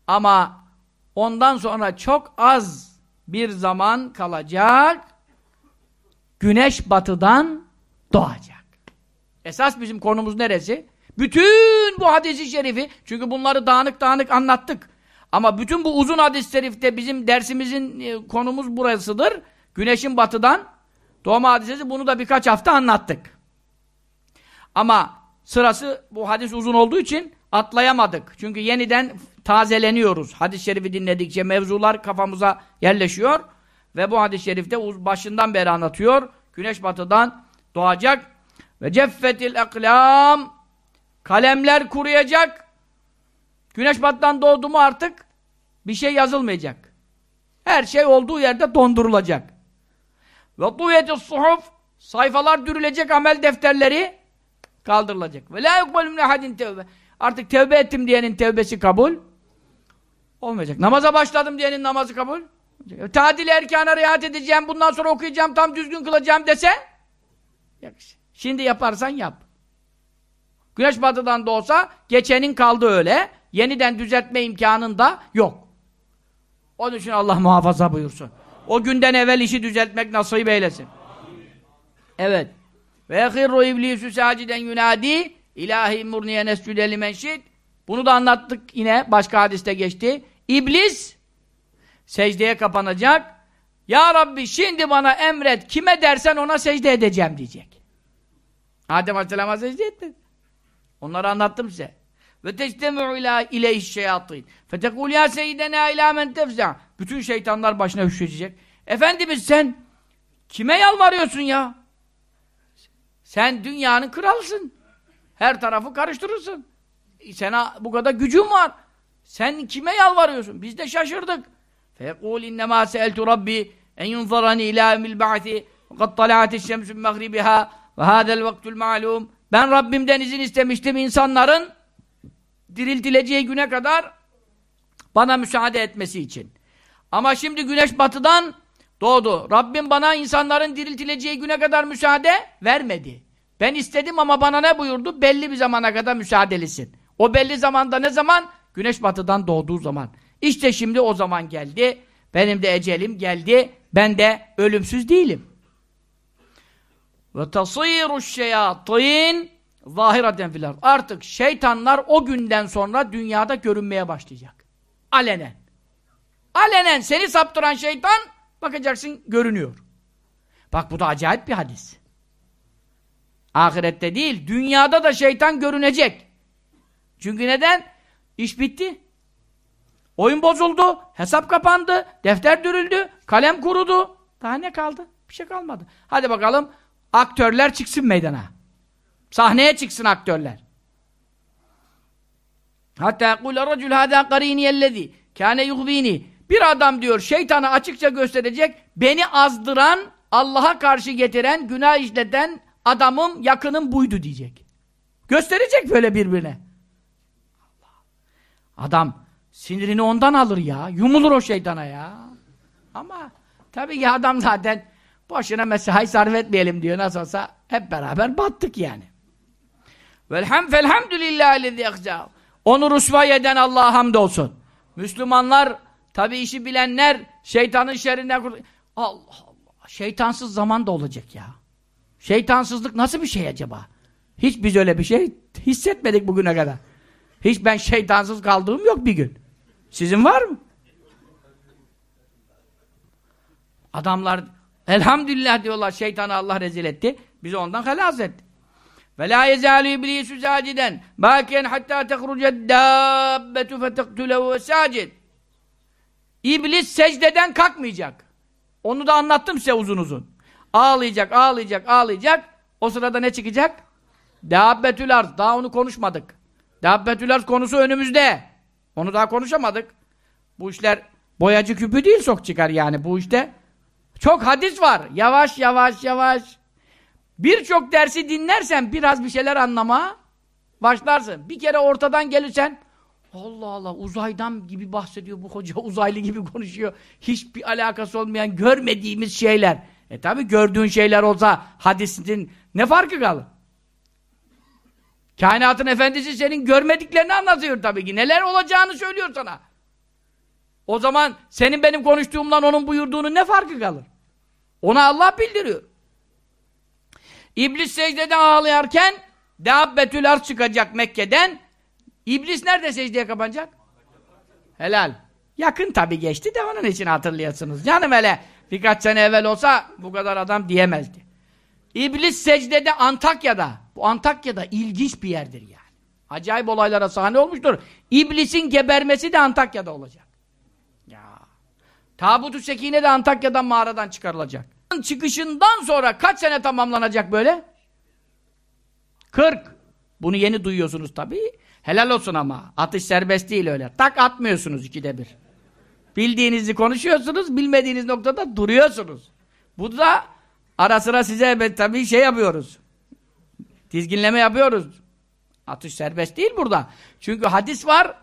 ama ondan sonra çok az bir zaman kalacak güneş batıdan doğacak. Esas bizim konumuz neresi? Bütün bu hadisi şerifi, çünkü bunları dağınık dağınık anlattık. Ama bütün bu uzun hadis-i şerifte bizim dersimizin e, konumuz burasıdır. Güneşin batıdan doğma hadisesi bunu da birkaç hafta anlattık. Ama sırası bu hadis uzun olduğu için atlayamadık. Çünkü yeniden tazeleniyoruz. Hadis-i şerifi dinledikçe mevzular kafamıza yerleşiyor. Ve bu hadis-i şerifte başından beri anlatıyor. Güneş batıdan doğacak. Ve ceffetil eklam kalemler kuruyacak. Güneş batıdan doğdu mu artık bir şey yazılmayacak. Her şey olduğu yerde dondurulacak. Ve tuyetis suhuf sayfalar dürülecek amel defterleri kaldırılacak. Ve la yukbalum hadin tevbe. Artık tevbe ettim diyenin tevbesi kabul olmayacak. Namaza başladım diyenin namazı kabul Tadil erkana riayet edeceğim, bundan sonra okuyacağım, tam düzgün kılacağım dese şimdi yaparsan yap. Güneş batıdan doğsa geçenin kaldı öyle. Yeniden düzeltme imkanın da yok. Onun için Allah muhafaza buyursun. O günden evvel işi düzeltmek nasip eylesin. Evet. Ve yehirru iblisu saciden yunadi ilahi murniye nescüde limen Bunu da anlattık yine başka hadiste geçti. İblis secdeye kapanacak. Ya Rabbi şimdi bana emret kime dersen ona secde edeceğim diyecek. Adem Aleyhisselam'a secde etmedi. Onları anlattım size. Ve tectemi'u ila ileyhi şeyatîn. Fetekul ya seyyidena ila men tefza. Bütün şeytanlar başına hüşrecek. Efendimiz sen kime yalvarıyorsun ya? Sen dünyanın kralısın. Her tarafı karıştırırsın. Sana bu kadar gücün var. Sen kime yalvarıyorsun? Biz de şaşırdık. فيقول إنما سألت ربي أن ينظرني إلى يوم البعث وقد طلعت الشمس من مغربها وهذا الوقت المعلوم Ben Rabbimden izin istemiştim insanların diriltileceği güne kadar bana müsaade etmesi için. Ama şimdi güneş batıdan doğdu. Rabbim bana insanların diriltileceği güne kadar müsaade vermedi. Ben istedim ama bana ne buyurdu? Belli bir zamana kadar müsaadelisin. O belli zamanda ne zaman? Güneş batıdan doğduğu zaman. İşte şimdi o zaman geldi. Benim de ecelim geldi. Ben de ölümsüz değilim. Ve tasiru şeyatin zahiraten fil Artık şeytanlar o günden sonra dünyada görünmeye başlayacak. Alenen. Alenen seni saptıran şeytan bakacaksın görünüyor. Bak bu da acayip bir hadis. Ahirette değil, dünyada da şeytan görünecek. Çünkü neden? İş bitti. Oyun bozuldu, hesap kapandı, defter dürüldü, kalem kurudu. Daha ne kaldı? Bir şey kalmadı. Hadi bakalım aktörler çıksın meydana. Sahneye çıksın aktörler. Hatta kul racul hada qarini ellezî kâne yuhbini. Bir adam diyor şeytanı açıkça gösterecek, beni azdıran, Allah'a karşı getiren, günah işleten adamım, yakınım buydu diyecek. Gösterecek böyle birbirine. Adam sinirini ondan alır ya. Yumulur o şeytana ya. Ama tabii ki adam zaten boşuna mesai sarf etmeyelim diyor. Nasıl olsa hep beraber battık yani. Velham felhamdülillahi lezi Onu rüsva eden Allah'a hamdolsun. Müslümanlar, tabi işi bilenler, şeytanın şerrinden. Allah Allah. Şeytansız zaman da olacak ya. Şeytansızlık nasıl bir şey acaba? Hiç biz öyle bir şey hissetmedik bugüne kadar. Hiç ben şeytansız kaldığım yok bir gün. Sizin var mı? Adamlar elhamdülillah diyorlar şeytanı Allah rezil etti. Bizi ondan halas etti. Ve la yezalu iblisu saciden bakiyen hatta tehruced dabbetu fetektulehu sacid. İblis secdeden kalkmayacak. Onu da anlattım size uzun uzun. Ağlayacak, ağlayacak, ağlayacak. O sırada ne çıkacak? Dabbetül arz. Daha onu konuşmadık. Dabbetül arz konusu önümüzde. Onu daha konuşamadık. Bu işler boyacı küpü değil sok çıkar yani bu işte. Çok hadis var. Yavaş yavaş yavaş. Birçok dersi dinlersen biraz bir şeyler anlama başlarsın. Bir kere ortadan gelirsen Allah Allah uzaydan gibi bahsediyor bu hoca uzaylı gibi konuşuyor. Hiçbir alakası olmayan görmediğimiz şeyler. E tabi gördüğün şeyler olsa hadisin ne farkı kalır? Kainatın efendisi senin görmediklerini anlatıyor tabii ki. Neler olacağını söylüyor sana. O zaman senin benim konuştuğumdan onun buyurduğunu ne farkı kalır? Ona Allah bildiriyor. İblis secdede ağlayarken Deabbetül Arz çıkacak Mekke'den. İblis nerede secdeye kapanacak? Helal. Yakın tabi geçti de onun için hatırlıyorsunuz. Canım hele birkaç sene evvel olsa bu kadar adam diyemezdi. İblis secdede Antakya'da. Bu Antakya'da ilginç bir yerdir yani. Acayip olaylara sahne olmuştur. İblisin gebermesi de Antakya'da olacak. Ya. Tabut-u Sekine de Antakya'dan mağaradan çıkarılacak. Çıkışından sonra kaç sene tamamlanacak böyle? 40. Bunu yeni duyuyorsunuz tabii. Helal olsun ama. Atış serbest değil öyle. Tak atmıyorsunuz ikide bir. Bildiğinizi konuşuyorsunuz, bilmediğiniz noktada duruyorsunuz. Bu da ara sıra size tabii şey yapıyoruz. Dizginleme yapıyoruz. Atış serbest değil burada. Çünkü hadis var.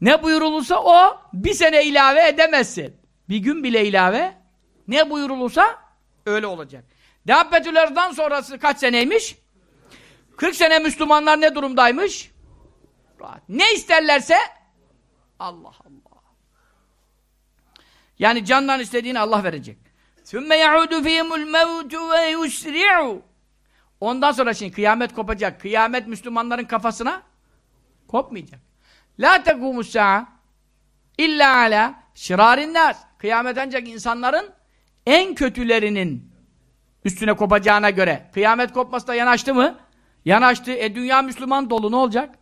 Ne buyurulursa o bir sene ilave edemezsin. Bir gün bile ilave ne buyurulursa öyle olacak. Dehabbetülerden sonrası kaç seneymiş? 40 sene Müslümanlar ne durumdaymış? Rahat. Ne isterlerse Allah Allah. Yani candan istediğini Allah verecek. ثُمَّ يَعُودُ فِيهِمُ الْمَوْتُ وَيُسْرِعُ Ondan sonra şimdi kıyamet kopacak. Kıyamet Müslümanların kafasına kopmayacak. La tekumus sa'a illa ala şirarin nas. Kıyamet ancak insanların en kötülerinin üstüne kopacağına göre. Kıyamet kopması da yanaştı mı? Yanaştı. E dünya Müslüman dolu ne olacak?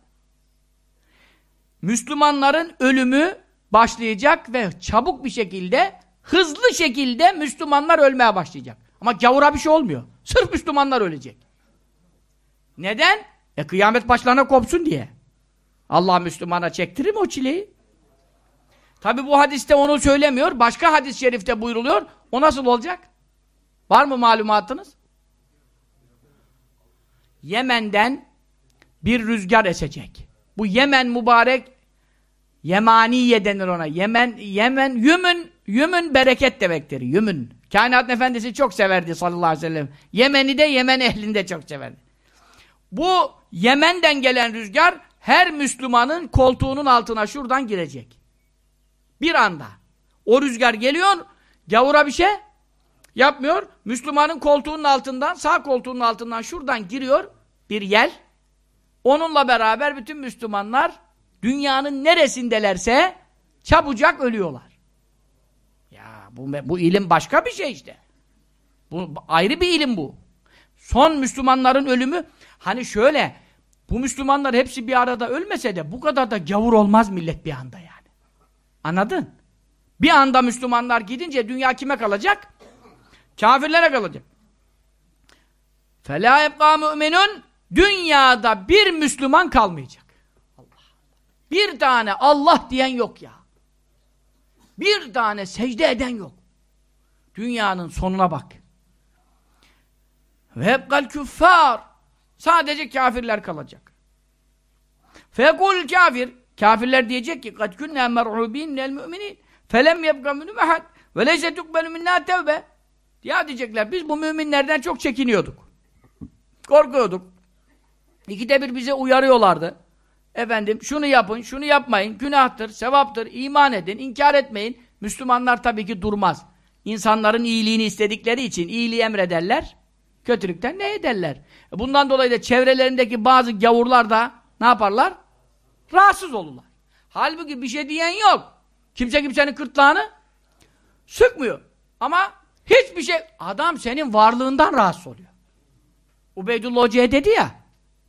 Müslümanların ölümü başlayacak ve çabuk bir şekilde, hızlı şekilde Müslümanlar ölmeye başlayacak. Ama gavura bir şey olmuyor. Sırf Müslümanlar ölecek. Neden? E kıyamet başlarına kopsun diye. Allah Müslümana çektirir mi o çileyi? Tabi bu hadiste onu söylemiyor. Başka hadis-i şerifte buyruluyor. O nasıl olacak? Var mı malumatınız? Yemen'den bir rüzgar esecek. Bu Yemen mübarek Yemaniye denir ona. Yemen, Yemen, yümün, yümün bereket demektir. Yümün. Kainat Efendisi çok severdi sallallahu aleyhi ve sellem. Yemen'i de Yemen ehlinde çok severdi. Bu Yemen'den gelen rüzgar her Müslümanın koltuğunun altına şuradan girecek. Bir anda. O rüzgar geliyor, gavura bir şey yapmıyor. Müslümanın koltuğunun altından, sağ koltuğunun altından şuradan giriyor bir yel. Onunla beraber bütün Müslümanlar dünyanın neresindelerse çabucak ölüyorlar. Ya bu, bu ilim başka bir şey işte. Bu ayrı bir ilim bu. Son Müslümanların ölümü hani şöyle bu Müslümanlar hepsi bir arada ölmese de bu kadar da gavur olmaz millet bir anda yani. Anladın? Bir anda Müslümanlar gidince dünya kime kalacak? Kafirlere kalacak. فَلَا يَبْقَى مُؤْمِنٌ Dünyada bir Müslüman kalmayacak. Allah Bir tane Allah diyen yok ya. Bir tane secde eden yok. Dünyanın sonuna bak. Ve hebgal küffar. Sadece kafirler kalacak. Fekul kafir. Kafirler diyecek ki kad künne mer'ubin minel müminin. Felem yebga minum. Ve leyse tukbelu minna tevbe. Ya diyecekler biz bu müminlerden çok çekiniyorduk. Korkuyorduk. İkide bir bize uyarıyorlardı. Efendim şunu yapın, şunu yapmayın, günahtır, sevaptır, iman edin, inkar etmeyin. Müslümanlar tabii ki durmaz. İnsanların iyiliğini istedikleri için iyiliği emrederler, kötülükten ne ederler? E, bundan dolayı da çevrelerindeki bazı gavurlar da ne yaparlar? Rahatsız olurlar. Halbuki bir şey diyen yok. Kimse kimsenin kırtlağını sıkmıyor. Ama hiçbir şey, adam senin varlığından rahatsız oluyor. Ubeydullah Hoca'ya dedi ya,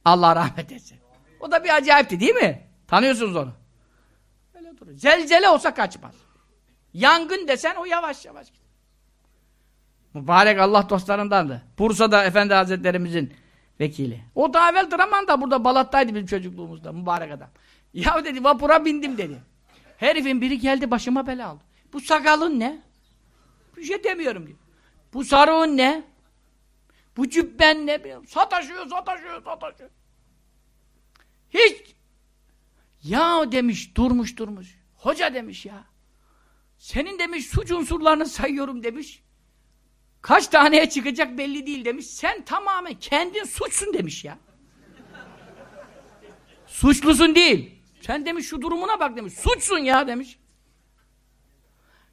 Allah rahmet etsin. O da bir acayipti değil mi? Tanıyorsunuz onu. Öyle duruyor. Zelzele olsa kaçmaz. Yangın desen o yavaş yavaş gider. Mübarek Allah dostlarındandı. Bursa'da Efendi Hazretlerimizin vekili. O da evvel Draman da burada Balat'taydı bizim çocukluğumuzda mübarek adam. Ya dedi vapura bindim dedi. Herifin biri geldi başıma bela aldı. Bu sakalın ne? Bir şey demiyorum diyor. Bu sarığın ne? Bu cübben ne? Sataşıyor, sataşıyor, sataşıyor. Hiç ya demiş, durmuş durmuş. Hoca demiş ya. Senin demiş suç unsurlarını sayıyorum demiş. Kaç taneye çıkacak belli değil demiş. Sen tamamen kendin suçsun demiş ya. Suçlusun değil. Sen demiş şu durumuna bak demiş. Suçsun ya demiş.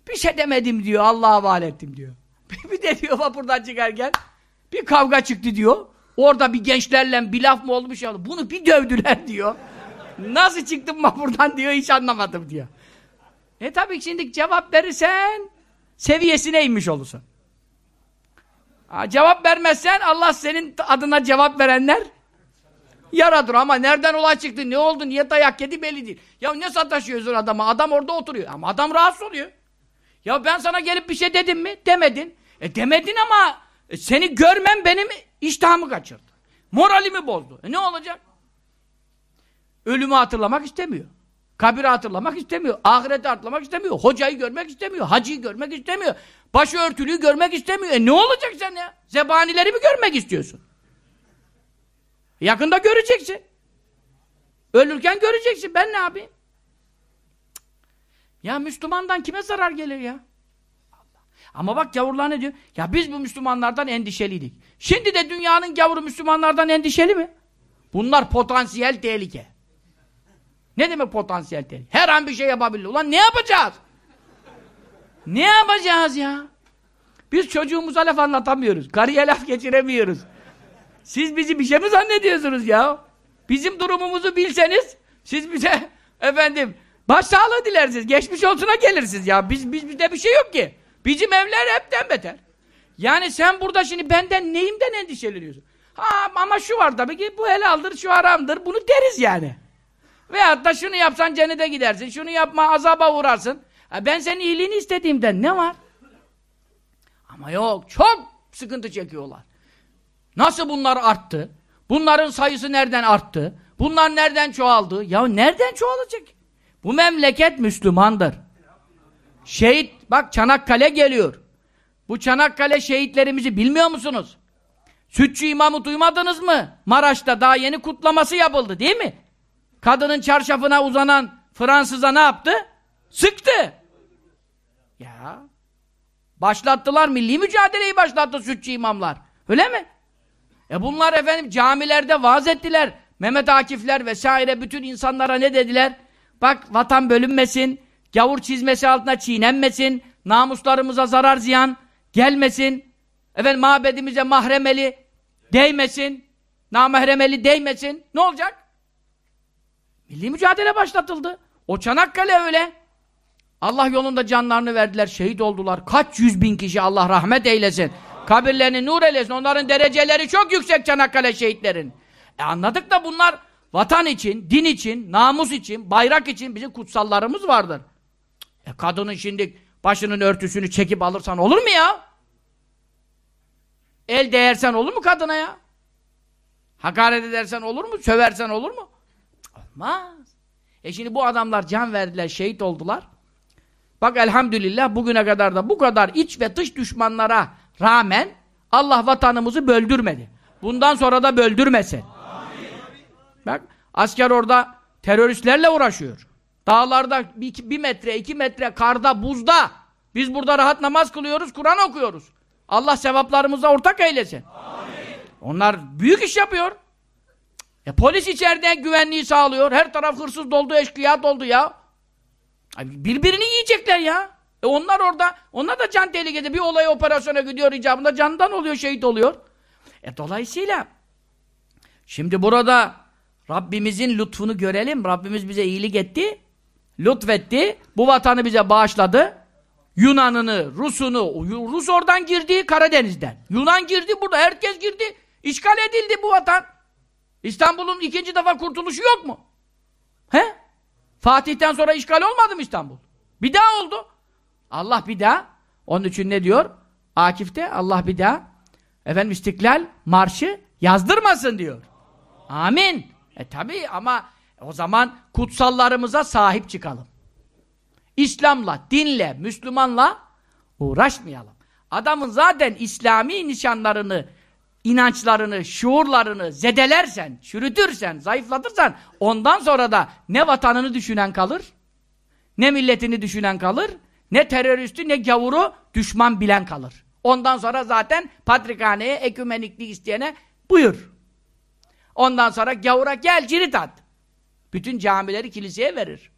Bir şey demedim diyor. Allah'a havale ettim diyor. bir de diyor vapurdan çıkarken bir kavga çıktı diyor. Orada bir gençlerle bir laf mı olmuş ya. Bunu bir dövdüler diyor. Nasıl çıktım vapurdan diyor hiç anlamadım diyor. E tabii şimdi cevap verirsen seviyesine inmiş olursun. Cevap vermezsen Allah senin adına cevap verenler yaradır ama nereden olay çıktı, ne oldu, niye dayak yedi belli değil. Ya ne sataşıyorsun adama? Adam orada oturuyor ama adam rahatsız oluyor. Ya ben sana gelip bir şey dedim mi? Demedin. E demedin ama e, seni görmem benim iştahımı kaçırdı. Moralimi bozdu. E ne olacak? Ölümü hatırlamak istemiyor. Kabiri hatırlamak istemiyor. Ahireti hatırlamak istemiyor. Hocayı görmek istemiyor. Hacıyı görmek istemiyor. Başörtülüyü görmek istemiyor. E ne olacak sen ya? Zebanileri mi görmek istiyorsun? Yakında göreceksin. Ölürken göreceksin. Ben ne yapayım? Ya Müslümandan kime zarar gelir ya? Ama bak gavurlar ne diyor? Ya biz bu Müslümanlardan endişeliydik. Şimdi de dünyanın gavuru Müslümanlardan endişeli mi? Bunlar potansiyel tehlike. Ne demek potansiyel tehlike? Her an bir şey yapabilir. Ulan ne yapacağız? Ne yapacağız ya? Biz çocuğumuza laf anlatamıyoruz. Karıya laf geçiremiyoruz. Siz bizi bir şey mi zannediyorsunuz ya? Bizim durumumuzu bilseniz siz bize efendim başsağlığı dilersiniz. Geçmiş olsuna gelirsiniz ya. Biz, biz bizde bir şey yok ki. Bizim evler hepten beter. Yani sen burada şimdi benden neyimden endişeleniyorsun? Ha ama şu var tabii ki bu helaldir, şu haramdır. Bunu deriz yani. Veyahut da şunu yapsan cennete gidersin, şunu yapma azaba uğrarsın. Ha, ben senin iyiliğini istediğimden ne var? Ama yok, çok sıkıntı çekiyorlar. Nasıl bunlar arttı? Bunların sayısı nereden arttı? Bunlar nereden çoğaldı? Ya nereden çoğalacak? Bu memleket Müslümandır. Şehit, bak Çanakkale geliyor. Bu Çanakkale şehitlerimizi bilmiyor musunuz? Sütçü imamı duymadınız mı? Maraş'ta daha yeni kutlaması yapıldı değil mi? Kadının çarşafına uzanan Fransız'a ne yaptı? Sıktı. Ya. Başlattılar, milli mücadeleyi başlattı sütçü imamlar. Öyle mi? E bunlar efendim camilerde vaaz ettiler. Mehmet Akifler vesaire bütün insanlara ne dediler? Bak vatan bölünmesin, gavur çizmesi altına çiğnenmesin, namuslarımıza zarar ziyan gelmesin, efendim mabedimize mahremeli değmesin, namahremeli değmesin. Ne olacak? Milli mücadele başlatıldı. O Çanakkale öyle. Allah yolunda canlarını verdiler, şehit oldular. Kaç yüz bin kişi Allah rahmet eylesin. Kabirlerini nur eylesin. Onların dereceleri çok yüksek Çanakkale şehitlerin. E anladık da bunlar vatan için, din için, namus için, bayrak için bizim kutsallarımız vardır. E kadının şimdi başının örtüsünü çekip alırsan olur mu ya? El değersen olur mu kadına ya? Hakaret edersen olur mu? Söversen olur mu? Olmaz. E şimdi bu adamlar can verdiler, şehit oldular. Bak elhamdülillah bugüne kadar da bu kadar iç ve dış düşmanlara rağmen Allah vatanımızı böldürmedi. Bundan sonra da böldürmesin. Amin. Bak asker orada teröristlerle uğraşıyor. Dağlarda bir, bir metre, iki metre karda, buzda. Biz burada rahat namaz kılıyoruz, Kur'an okuyoruz. Allah sevaplarımıza ortak eylesin. Amin. Onlar büyük iş yapıyor. E, polis içeride güvenliği sağlıyor. Her taraf hırsız doldu, eşkıya doldu ya. Birbirini yiyecekler ya. E onlar orada, onlar da can tehlikede bir olay operasyona gidiyor icabında candan oluyor, şehit oluyor. E dolayısıyla şimdi burada Rabbimizin lütfunu görelim. Rabbimiz bize iyilik etti. Lütfetti. Bu vatanı bize bağışladı. Yunan'ını, Rus'unu, Rus oradan girdi Karadeniz'den. Yunan girdi burada, herkes girdi. İşgal edildi bu vatan. İstanbul'un ikinci defa kurtuluşu yok mu? He? Fatih'ten sonra işgal olmadı mı İstanbul? Bir daha oldu. Allah bir daha. Onun için ne diyor? Akif'te Allah bir daha efendim İstiklal Marşı yazdırmasın diyor. Amin. E tabi ama o zaman kutsallarımıza sahip çıkalım. İslam'la, dinle, Müslümanla uğraşmayalım. Adamın zaten İslami nişanlarını, inançlarını, şuurlarını zedelersen, çürütürsen, zayıflatırsan ondan sonra da ne vatanını düşünen kalır, ne milletini düşünen kalır, ne teröristi ne gavuru düşman bilen kalır. Ondan sonra zaten patrikhaneye, ekümeniklik isteyene buyur. Ondan sonra gavura gel cirit at. Bütün camileri kiliseye verir.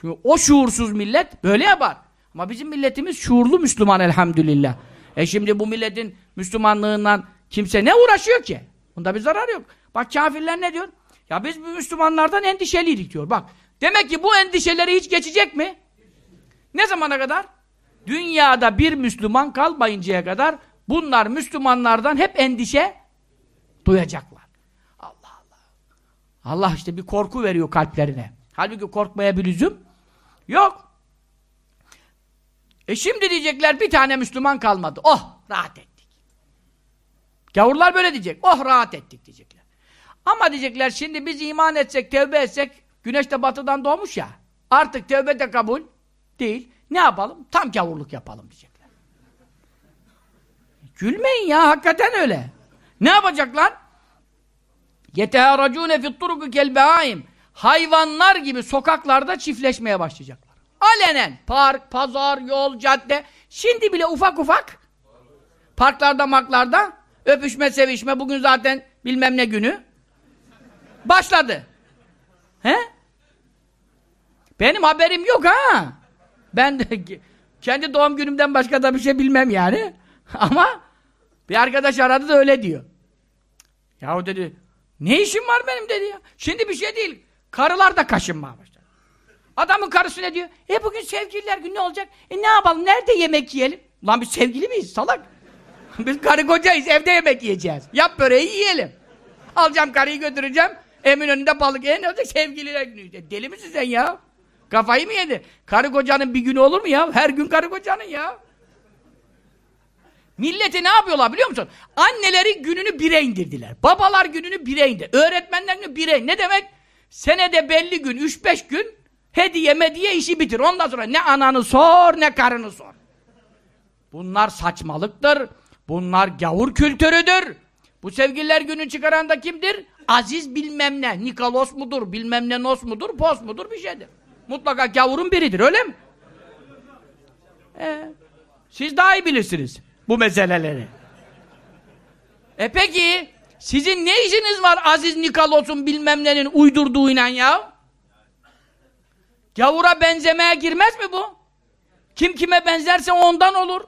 Çünkü o şuursuz millet böyle yapar. Ama bizim milletimiz şuurlu Müslüman elhamdülillah. E şimdi bu milletin Müslümanlığından kimse ne uğraşıyor ki? Bunda bir zarar yok. Bak kafirler ne diyor? Ya biz Müslümanlardan endişeliydik diyor. Bak demek ki bu endişeleri hiç geçecek mi? Ne zamana kadar? Dünyada bir Müslüman kalmayıncaya kadar bunlar Müslümanlardan hep endişe duyacaklar. Allah işte bir korku veriyor kalplerine. Halbuki korkmaya bir lüzum yok. E şimdi diyecekler bir tane Müslüman kalmadı. Oh rahat ettik. Gavurlar böyle diyecek. Oh rahat ettik diyecekler. Ama diyecekler şimdi biz iman etsek, tevbe etsek güneş de batıdan doğmuş ya. Artık tevbe de kabul değil. Ne yapalım? Tam gavurluk yapalım diyecekler. Gülmeyin ya hakikaten öyle. Ne yapacaklar? يَتَهَرَجُونَ فِي الطُّرُقِ كَالْبَهَائِمِ Hayvanlar gibi sokaklarda çiftleşmeye başlayacaklar. Alenen park, pazar, yol, cadde. Şimdi bile ufak ufak parklarda maklarda öpüşme, sevişme bugün zaten bilmem ne günü başladı. He? Benim haberim yok ha. Ben de kendi doğum günümden başka da bir şey bilmem yani. Ama bir arkadaş aradı da öyle diyor. Yahu dedi, ne işim var benim dedi ya. Şimdi bir şey değil. Karılar da kaşınmaya başladı. Adamın karısı ne diyor? E bugün sevgililer günü ne olacak? E ne yapalım? Nerede yemek yiyelim? Lan biz sevgili miyiz salak? biz karı kocayız. Evde yemek yiyeceğiz. Yap böreği yiyelim. Alacağım karıyı götüreceğim. Emin önünde balık. E ne olacak? Sevgililer günü. Deli misin sen ya? Kafayı mı yedi? Karı kocanın bir günü olur mu ya? Her gün karı kocanın ya. Milleti ne yapıyorlar biliyor musun? Anneleri gününü bire indirdiler. Babalar gününü bire indir. Öğretmenler günü bire. Ne demek? Senede belli gün, üç beş gün hediye mediye işi bitir. Ondan sonra ne ananı sor ne karını sor. Bunlar saçmalıktır. Bunlar gavur kültürüdür. Bu sevgililer günü çıkaran da kimdir? Aziz bilmem ne. Nikolos mudur, bilmem ne nos mudur, pos mudur bir şeydir. Mutlaka gavurun biridir öyle mi? Ee, siz daha iyi bilirsiniz bu meseleleri. E peki sizin ne işiniz var Aziz Nikolos'un bilmem nenin uydurduğuyla ya? Gavura benzemeye girmez mi bu? Kim kime benzerse ondan olur.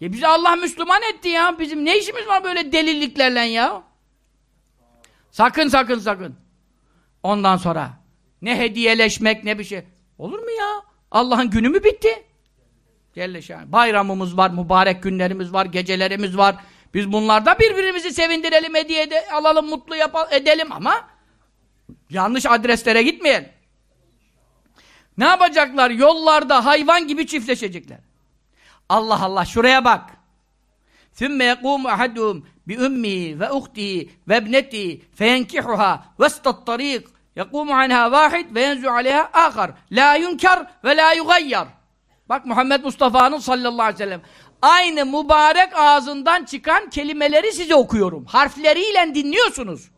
Ya bizi Allah Müslüman etti ya. Bizim ne işimiz var böyle deliliklerle ya? Sakın sakın sakın. Ondan sonra ne hediyeleşmek ne bir şey. Olur mu ya? Allah'ın günü mü bitti? Celle şan. Bayramımız var, mübarek günlerimiz var, gecelerimiz var. Biz bunlarda birbirimizi sevindirelim, hediye ede, alalım, mutlu yapalım, edelim ama yanlış adreslere gitmeyelim. Ne yapacaklar? Yollarda hayvan gibi çiftleşecekler. Allah Allah şuraya bak. ثُمَّ يَقُومُ أَحَدُهُمْ بِأُمِّهِ وَأُخْتِهِ وَابْنَتِهِ فَيَنْكِحُهَا وَسْطَ الطَّرِيقِ يَقُومُ عَنْهَا واحد وَيَنْزُ عَلَيْهَا آخَرْ لَا يُنْكَرْ وَلَا يُغَيَّرْ Bak Muhammed Mustafa'nın sallallahu aleyhi ve sellem aynı mübarek ağzından çıkan kelimeleri size okuyorum. Harfleriyle dinliyorsunuz.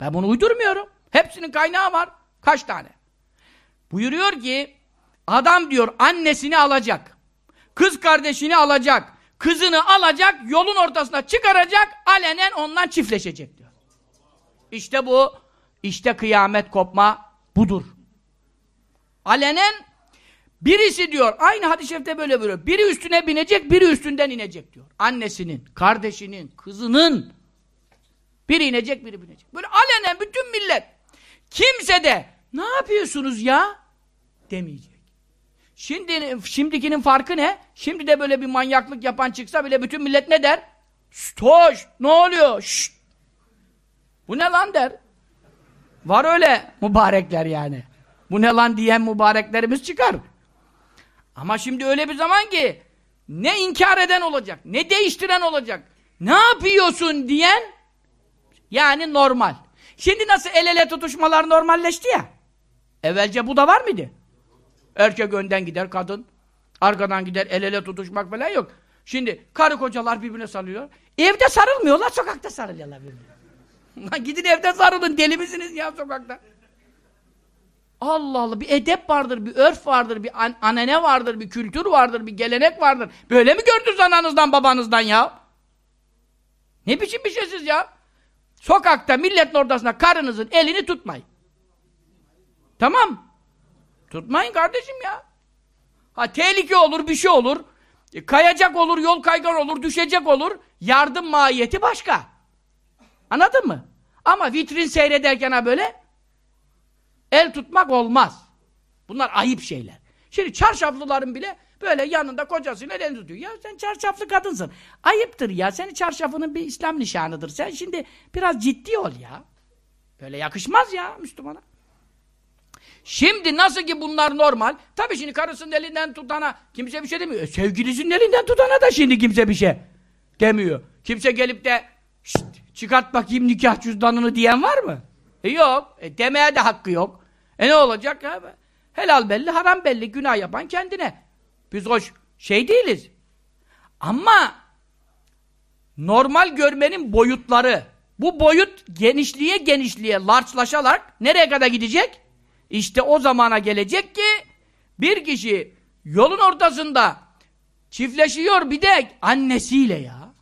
Ben bunu uydurmuyorum. Hepsinin kaynağı var. Kaç tane? Buyuruyor ki adam diyor annesini alacak. Kız kardeşini alacak. Kızını alacak, yolun ortasına çıkaracak, alenen ondan çiftleşecek diyor. İşte bu, işte kıyamet kopma budur. Alenen birisi diyor, aynı hadis-i şerifte böyle böyle, biri üstüne binecek, biri üstünden inecek diyor. Annesinin, kardeşinin, kızının, biri inecek, biri binecek. Böyle alenen bütün millet. Kimse de, ne yapıyorsunuz ya? Demeyecek. Şimdi, şimdikinin farkı ne? Şimdi de böyle bir manyaklık yapan çıksa bile bütün millet ne der? Şşt hoş, ne oluyor? Şşt. Bu ne lan der. Var öyle mübarekler yani. Bu ne lan diyen mübareklerimiz çıkar. Ama şimdi öyle bir zaman ki ne inkar eden olacak, ne değiştiren olacak, ne yapıyorsun diyen yani normal. Şimdi nasıl el ele tutuşmalar normalleşti ya. Evvelce bu da var mıydı? Erkek önden gider, kadın arkadan gider, el ele tutuşmak falan yok. Şimdi karı kocalar birbirine sarılıyor. Evde sarılmıyorlar, sokakta sarılıyorlar birbirine. Gidin evde sarılın, deli misiniz ya sokakta? Allah Allah, bir edep vardır, bir örf vardır, bir an anane vardır, bir kültür vardır, bir gelenek vardır. Böyle mi gördünüz ananızdan, babanızdan ya? Ne biçim bir şeysiz ya? Sokakta, milletin ortasında karınızın elini tutmayın. Tamam. Tutmayın kardeşim ya. Ha tehlike olur, bir şey olur. E, kayacak olur, yol kaygan olur, düşecek olur. Yardım mahiyeti başka. Anladın mı? Ama vitrin seyrederken ha böyle el tutmak olmaz. Bunlar ayıp şeyler. Şimdi çarşaflıların bile böyle yanında kocasıyla elini tutuyor. Ya sen çarşaflı kadınsın. Ayıptır ya. Senin çarşafının bir İslam nişanıdır. Sen şimdi biraz ciddi ol ya. Böyle yakışmaz ya Müslümana. Şimdi nasıl ki bunlar normal, tabii şimdi karısının elinden tutana kimse bir şey demiyor. E, sevgilisinin elinden tutana da şimdi kimse bir şey demiyor. Kimse gelip de çıkart bakayım nikah cüzdanını diyen var mı? E yok. E, demeye de hakkı yok. E ne olacak? Ha? Helal belli, haram belli. Günah yapan kendine. Biz hoş şey değiliz. Ama normal görmenin boyutları bu boyut genişliğe genişliğe larçlaşarak nereye kadar gidecek? İşte o zamana gelecek ki bir kişi yolun ortasında çiftleşiyor bir de annesiyle ya.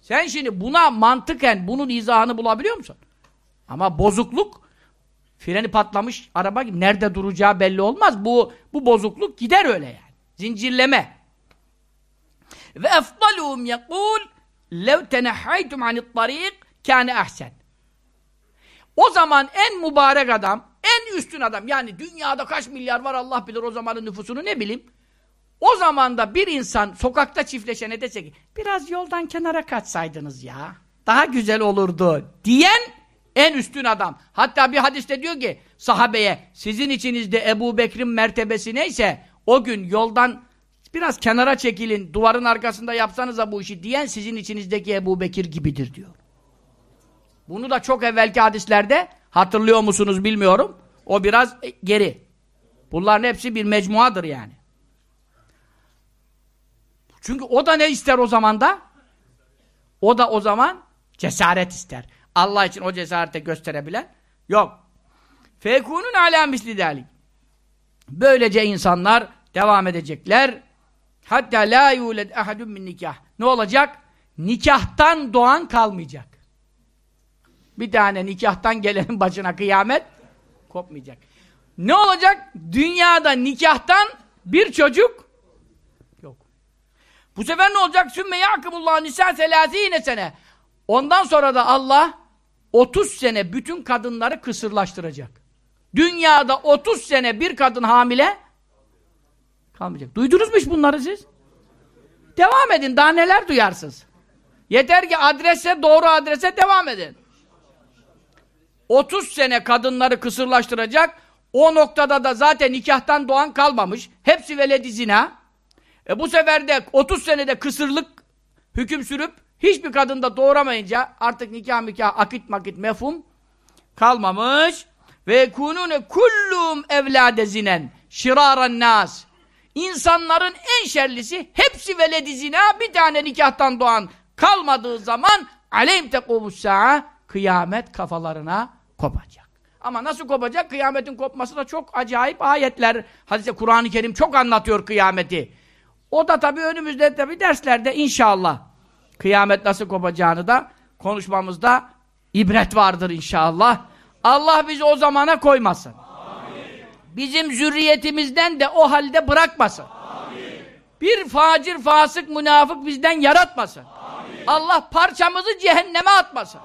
Sen şimdi buna mantıken bunun izahını bulabiliyor musun? Ama bozukluk freni patlamış araba nerede duracağı belli olmaz. Bu bu bozukluk gider öyle yani. Zincirleme. Ve efdalûm yekûl lev tenehhaytum anit tarik kâne ahsen. O zaman en mübarek adam, en üstün adam, yani dünyada kaç milyar var Allah bilir o zamanın nüfusunu ne bileyim. O zamanda bir insan sokakta çiftleşene dese ki biraz yoldan kenara kaçsaydınız ya. Daha güzel olurdu diyen en üstün adam. Hatta bir hadiste diyor ki sahabeye sizin içinizde Ebu Bekir'in mertebesi neyse o gün yoldan biraz kenara çekilin duvarın arkasında yapsanıza bu işi diyen sizin içinizdeki Ebu Bekir gibidir diyor. Bunu da çok evvelki hadislerde hatırlıyor musunuz bilmiyorum. O biraz geri. Bunların hepsi bir mecmuadır yani. Çünkü o da ne ister o zaman da? O da o zaman cesaret ister. Allah için o cesarete gösterebilen yok. Fekunun alâ misli. Böylece insanlar devam edecekler. Hatta la yuled ahadun min nikah. Ne olacak? Nikahtan doğan kalmayacak. Bir tane nikahtan gelenin başına kıyamet kopmayacak. Ne olacak? Dünyada nikahtan bir çocuk yok. Bu sefer ne olacak? Sümme yakımullah nisa selâzîne sene. Ondan sonra da Allah 30 sene bütün kadınları kısırlaştıracak. Dünyada 30 sene bir kadın hamile kalmayacak. Duydunuz mu hiç bunları siz? Devam edin. Daha neler duyarsınız? Yeter ki adrese, doğru adrese devam edin. 30 sene kadınları kısırlaştıracak. O noktada da zaten nikahtan doğan kalmamış. Hepsi veledi zina. E bu sefer de 30 senede kısırlık hüküm sürüp hiçbir kadın da doğuramayınca artık nikah mikah akit makit mefhum kalmamış. Ve kunune kullum evlade zinen şiraran nas. İnsanların en şerlisi hepsi veledi zina bir tane nikahtan doğan kalmadığı zaman aleyhim tekumus sa'a kıyamet kafalarına kopacak. Ama nasıl kopacak? Kıyametin kopması da çok acayip ayetler. Hadise Kur'an-ı Kerim çok anlatıyor kıyameti. O da tabii önümüzde tabii derslerde inşallah kıyamet nasıl kopacağını da konuşmamızda ibret vardır inşallah. Allah bizi o zamana koymasın. Amin. Bizim zürriyetimizden de o halde bırakmasın. Amin. Bir facir, fasık, münafık bizden yaratmasın. Amin. Allah parçamızı cehenneme atmasın.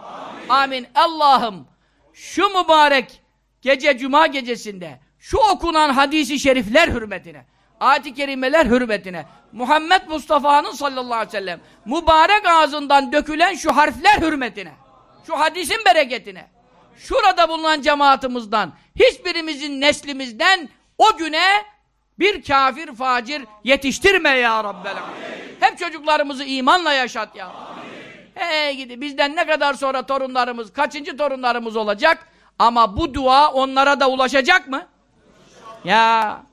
Amin. Amin. Allah'ım şu mübarek gece cuma gecesinde şu okunan hadisi şerifler hürmetine ayet-i kerimeler hürmetine Muhammed Mustafa'nın sallallahu aleyhi ve sellem mübarek ağzından dökülen şu harfler hürmetine şu hadisin bereketine şurada bulunan cemaatimizden hiçbirimizin neslimizden o güne bir kafir facir yetiştirme ya Rabbel. Hep çocuklarımızı imanla yaşat ya Hey gidi bizden ne kadar sonra torunlarımız, kaçıncı torunlarımız olacak? Ama bu dua onlara da ulaşacak mı? Ya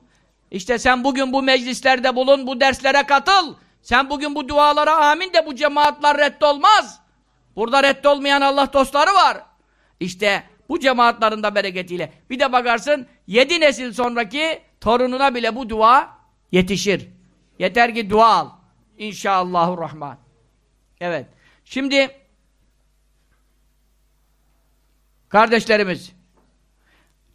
işte sen bugün bu meclislerde bulun, bu derslere katıl. Sen bugün bu dualara amin de bu cemaatler reddolmaz. Burada reddolmayan Allah dostları var. İşte bu cemaatlerin de bereketiyle. Bir de bakarsın yedi nesil sonraki torununa bile bu dua yetişir. Yeter ki dua al. İnşallahurrahman. Evet. Şimdi kardeşlerimiz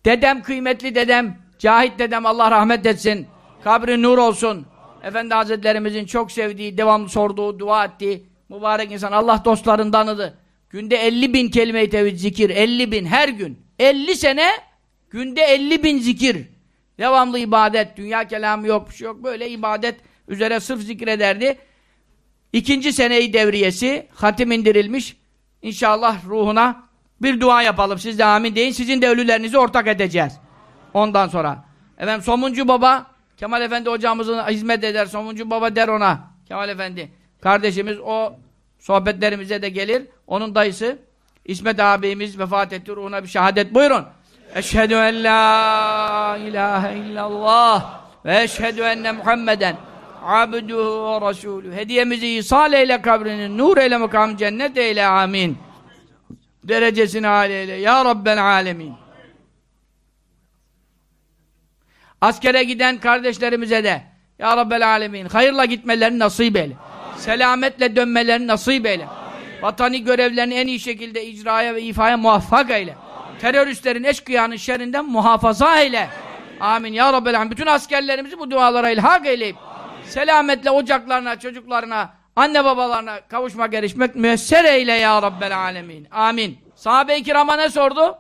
dedem kıymetli dedem Cahit dedem Allah rahmet etsin. Kabri nur olsun. Efendi Hazretlerimizin çok sevdiği, devamlı sorduğu, dua ettiği mübarek insan Allah dostlarındanıdı. Günde 50 bin kelime-i tevhid zikir, 50 bin her gün. 50 sene günde 50 bin zikir. Devamlı ibadet, dünya kelamı yok, bir şey yok. Böyle ibadet üzere sırf zikrederdi. İkinci seneyi devriyesi, hatim indirilmiş. İnşallah ruhuna bir dua yapalım. Siz de amin deyin. Sizin de ölülerinizi ortak edeceğiz. Ondan sonra. Efendim Somuncu Baba, Kemal Efendi hocamızın hizmet eder. Somuncu Baba der ona. Kemal Efendi. Kardeşimiz o sohbetlerimize de gelir. Onun dayısı İsmet abimiz vefat etti. Ruhuna bir şehadet buyurun. Eşhedü en la ilahe illallah ve eşhedü enne Muhammeden abduhu ve resulü. Hediyemizi ihsal eyle kabrini, nur eyle makam cennet eyle amin. Derecesini eyle. Ya Rabbel alemin. Askere giden kardeşlerimize de Ya Rabbel Alemin hayırla gitmelerini nasip eyle. Amin. Selametle dönmelerini nasip eyle. Amin. Vatani görevlerini en iyi şekilde icraya ve ifaya muvaffak eyle. Amin. Teröristlerin, eşkıyanın şerrinden muhafaza eyle. Amin. Ya Rabbel Alemin. Bütün askerlerimizi bu dualara ilhak eyleyip selametle ocaklarına, çocuklarına, anne babalarına kavuşmak, erişmek müesser eyle ya Rabbel Alemin. Amin. Sahabe-i kirama ne sordu?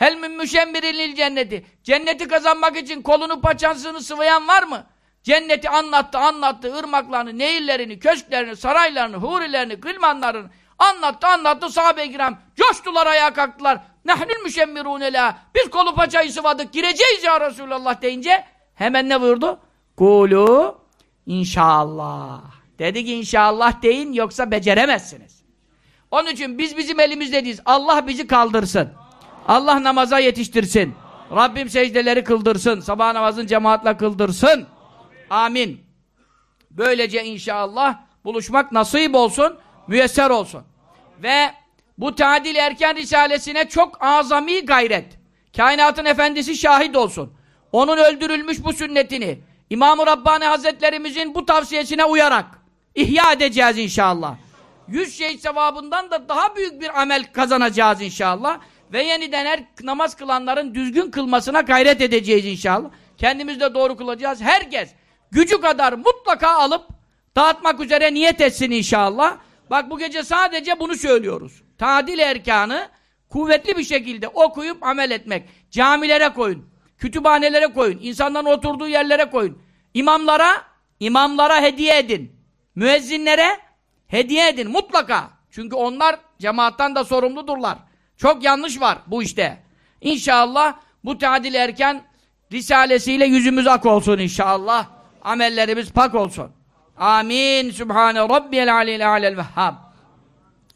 Hel min müşemmirilil cenneti. Cenneti kazanmak için kolunu paçansını sıvayan var mı? Cenneti anlattı, anlattı. ırmaklarını, nehirlerini, köşklerini, saraylarını, hurilerini, gılmanlarını anlattı, anlattı. Sahabe-i kiram coştular, ayağa kalktılar. Nehnül müşemmirûne la. Biz kolu paçayı sıvadık, gireceğiz ya Resulallah deyince hemen ne buyurdu? Kulu inşallah. Dedi ki inşallah deyin yoksa beceremezsiniz. Onun için biz bizim elimizdeyiz. Allah bizi kaldırsın. Allah namaza yetiştirsin. Rabbim secdeleri kıldırsın. Sabah namazın cemaatle kıldırsın. Amin. Böylece inşallah buluşmak nasip olsun, müyesser olsun. Ve bu tadil erken risalesine çok azami gayret. Kainatın efendisi şahit olsun. Onun öldürülmüş bu sünnetini İmam-ı Rabbani Hazretlerimizin bu tavsiyesine uyarak ihya edeceğiz inşallah. Yüz şehit sevabından da daha büyük bir amel kazanacağız inşallah ve yeniden her namaz kılanların düzgün kılmasına gayret edeceğiz inşallah. Kendimiz de doğru kılacağız. Herkes gücü kadar mutlaka alıp dağıtmak üzere niyet etsin inşallah. Bak bu gece sadece bunu söylüyoruz. Tadil erkanı kuvvetli bir şekilde okuyup amel etmek. Camilere koyun. Kütüphanelere koyun. insanların oturduğu yerlere koyun. İmamlara, imamlara hediye edin. Müezzinlere hediye edin mutlaka. Çünkü onlar cemaattan da sorumludurlar. Çok yanlış var bu işte. İnşallah Bu tadil erken risalesiyle yüzümüz ak olsun inşallah. Amellerimiz pak olsun. Amin. Sübhane Rabbiyel aleyl alel vehhab.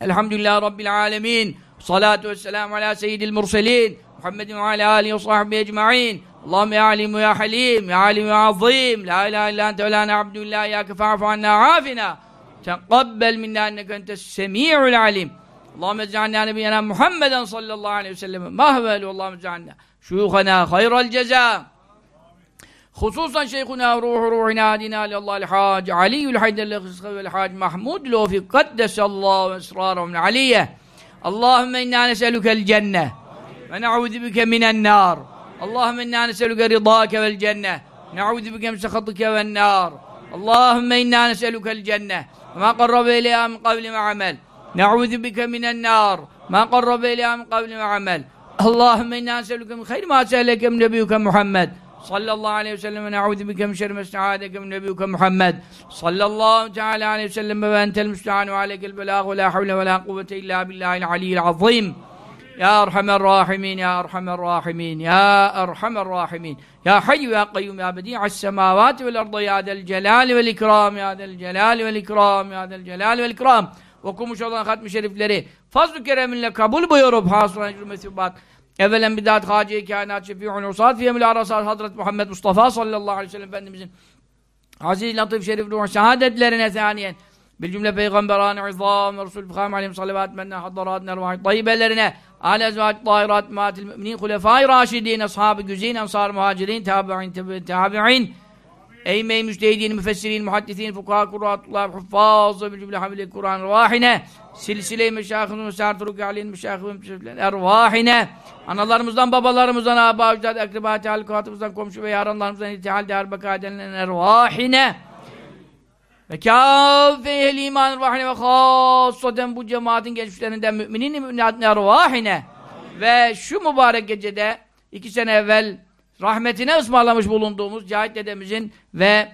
Elhamdülillah Rabbil alemin. Salatu vesselamu ala seyyidil murselin. Muhammedin ve ala alihi ve sahbihi ecma'in. Allahümme ya alim ya halim, ya alim ya azim. La ilahe illa ente ve la na'abdullah ya kefa'fu anna afina. Teqabbel minna enneke entes semi'ul alim. Allahümme ec'alna nebiyyena Muhammeden sallallahu aleyhi ve sellem. Mahvelu Allahümme ec'alna. Şuyukhana hayral ceza. خصوصا شيخنا روح روحنا دينا لله الحاج علي الحيدر والحاج محمود لوفي قدس الله اسرارهم العليه اللهم إنا نسألك الجنة ونعوذ بك من النار اللهم إنا نسألك رضاك والجنة نعوذ بك من سخطك والنار اللهم إنا نسألك الجنة وما قرب إليها من قول وعمل نعوذ بك من النار. ما قرب اليها من قول وعمل اللهم إنا نسألك من خير ما سألك من نبيك محمد. صلى الله عليه وسلم. ونعوذ بك من شر ما استعاذك من نبيك محمد. صلى الله تعالى عليه وسلم. وأنت المستعان وعليك البلاغ. ولا حول ولا قوة إلا بالله العلي العظيم. يا أرحم الراحمين يا أرحم الراحمين يا أرحم الراحمين. يا حي يا قيوم يا بديع السماوات والأرض يا ذا الجلال والإكرام يا ذا الجلال والإكرام يا ذا الجلال والإكرام. Okumuş olan hatmi şerifleri fazl-ı kereminle kabul buyurup hasılan ecrü mesibbat evvelen bidat hacı kainat şefi'un usat fiyemül arasat Hazreti Muhammed Mustafa sallallahu aleyhi ve sellem Efendimizin aziz latif şerif ruh şehadetlerine thaniyen bil cümle peygamberane izam ve resul fıkham aleyhim salavat menne haddarat nervahi tayyibelerine ale ezvaç tahirat maatil müminin hulefai raşidin ashabı güzin ensar muhacirin tabi'in tabi'in Eymey müçtehidin, müfessirin, muhaddisin, fukaha, kuratullah, huffaz, bil cümle hamile Kur'an ervahine, silsile-i meşahın, mesar turuki aliyin meşahın, ervahine, analarımızdan, babalarımızdan, aba, ücdat, ekribati, halkatımızdan, komşu ve yaranlarımızdan, itihal, değer, beka edilen ervahine, ve kâfe ehli iman ervahine ve khassaten bu cemaatin geçmişlerinden müminin ervahine. Ve şu mübarek gecede iki sene evvel rahmetine ısmarlamış bulunduğumuz Cahit dedemizin ve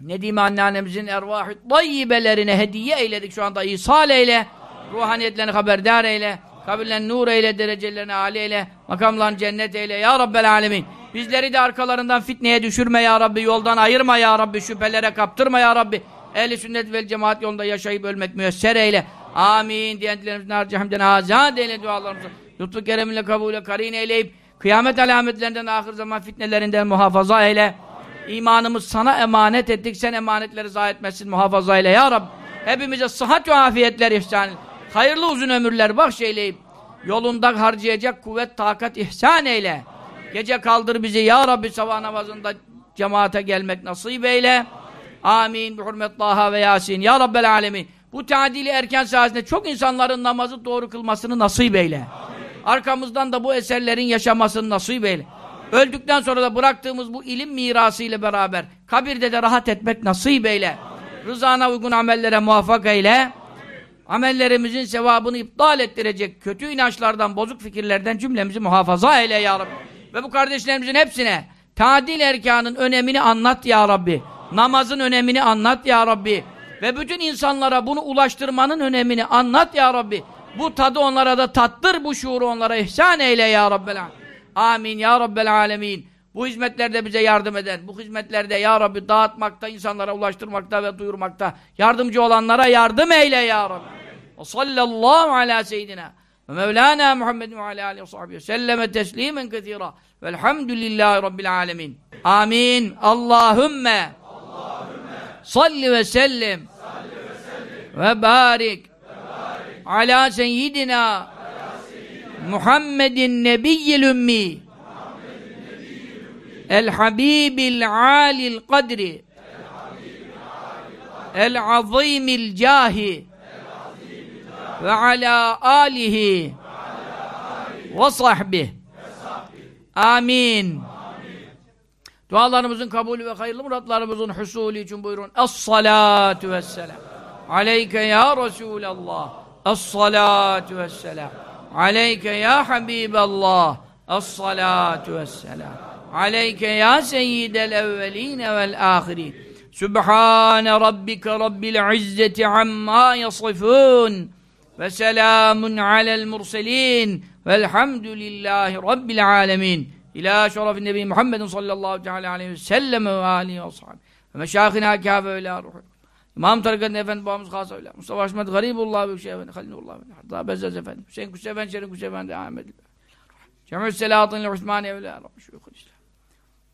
Nedime anneannemizin ervah-ı tayyibelerine hediye eyledik şu anda ihsal eyle ruhaniyetlerini haberdar eyle kabirlerini nur eyle derecelerini âli eyle makamlarını cennet eyle ya Rabbel alemin bizleri de arkalarından fitneye düşürme ya Rabbi yoldan ayırma ya Rabbi şüphelere kaptırma ya Rabbi. Ehli sünnet vel cemaat yolunda yaşayıp ölmek müyesser eyle. Amin. Diyenlerimizin harcı hamden azad eyle dualarımızı. Lütfu kereminle kabule karin eyleyip Kıyamet alametlerinden, ahir zaman fitnelerinden muhafaza eyle. İmanımız sana emanet ettik. Sen emanetleri zayi etmesin, muhafaza eyle ya Rabbi. Hepimize sıhhat ve afiyetler ihsan Hayırlı uzun ömürler bahşeyleyip yolunda harcayacak kuvvet, takat ihsan eyle. Gece kaldır bizi ya Rabbi sabah namazında cemaate gelmek nasip eyle. Amin. Bi hurmet Taha ve Yasin. Ya Rabbel alemin. Bu tadili erken saatinde çok insanların namazı doğru kılmasını nasip eyle. Amin. Arkamızdan da bu eserlerin yaşamasını nasip eyle. Öldükten sonra da bıraktığımız bu ilim mirası ile beraber kabirde de rahat etmek nasip eyle. Rızana uygun amellere muvaffak eyle. Amellerimizin sevabını iptal ettirecek kötü inançlardan, bozuk fikirlerden cümlemizi muhafaza eyle ya Rabbi. Ve bu kardeşlerimizin hepsine tadil erkanın önemini anlat ya Rabbi. Namazın önemini anlat ya Rabbi. Ve bütün insanlara bunu ulaştırmanın önemini anlat ya Rabbi. Bu tadı onlara da tattır, bu şuuru onlara ihsan eyle ya Rabbel Amin ya Rabbel Alemin. Bu hizmetlerde bize yardım eden, bu hizmetlerde ya Rabbi dağıtmakta, insanlara ulaştırmakta ve duyurmakta yardımcı olanlara yardım eyle ya Rabbi. Ve sallallahu ala seyyidina ve mevlana Muhammed ve ala aleyhi ve sahbihi selleme teslimen kethira velhamdülillahi rabbil alemin. Amin. Allahümme, Allahümme salli ve sellim ve barik ala seyyidina Muhammedin nebiyyil ümmi. El habibil alil kadri. El azimil cahi. Ve ala alihi ve sahbih amin. Dualarımızın kabulü ve hayırlı muratlarımızın husulü için buyurun. Es-salatu vesselam. Aleyke ya Resulallah الصلاة والسلام. عليك يا حبيب الله الصلاة والسلام. عليك يا سيد الأولين والآخرين. سبحان ربك رب العزة عما يصفون. وسلام على المرسلين. والحمد لله رب العالمين. İlâ şerefin nebi Muhammedin sallallahu teala aleyhi ve sellem ve âlihi ve sahibi. Ve meşâhına kâfe ve ilâ ruhu. İmam Tarikat'ın efendi babamız Khas öyle. Mustafa Ahmet Garibullah ve Şeyh Efendi, Halilullah Efendi, Hatta Bezzez Efendi, Hüseyin Kuş Efendi, Şerif Kuş Efendi, Ahmet Cemül Selahattin ile Osmaniye ve ilâ Rabbi Şuyukul İslam.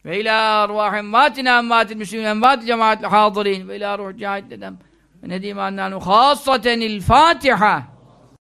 Ve ilâ arvâh emmâtina emmâtil müslümin emmâtil cemaatil hâzırîn ve ilâ ruh cahid dedem ve nedim annânu khâssatenil Fatiha.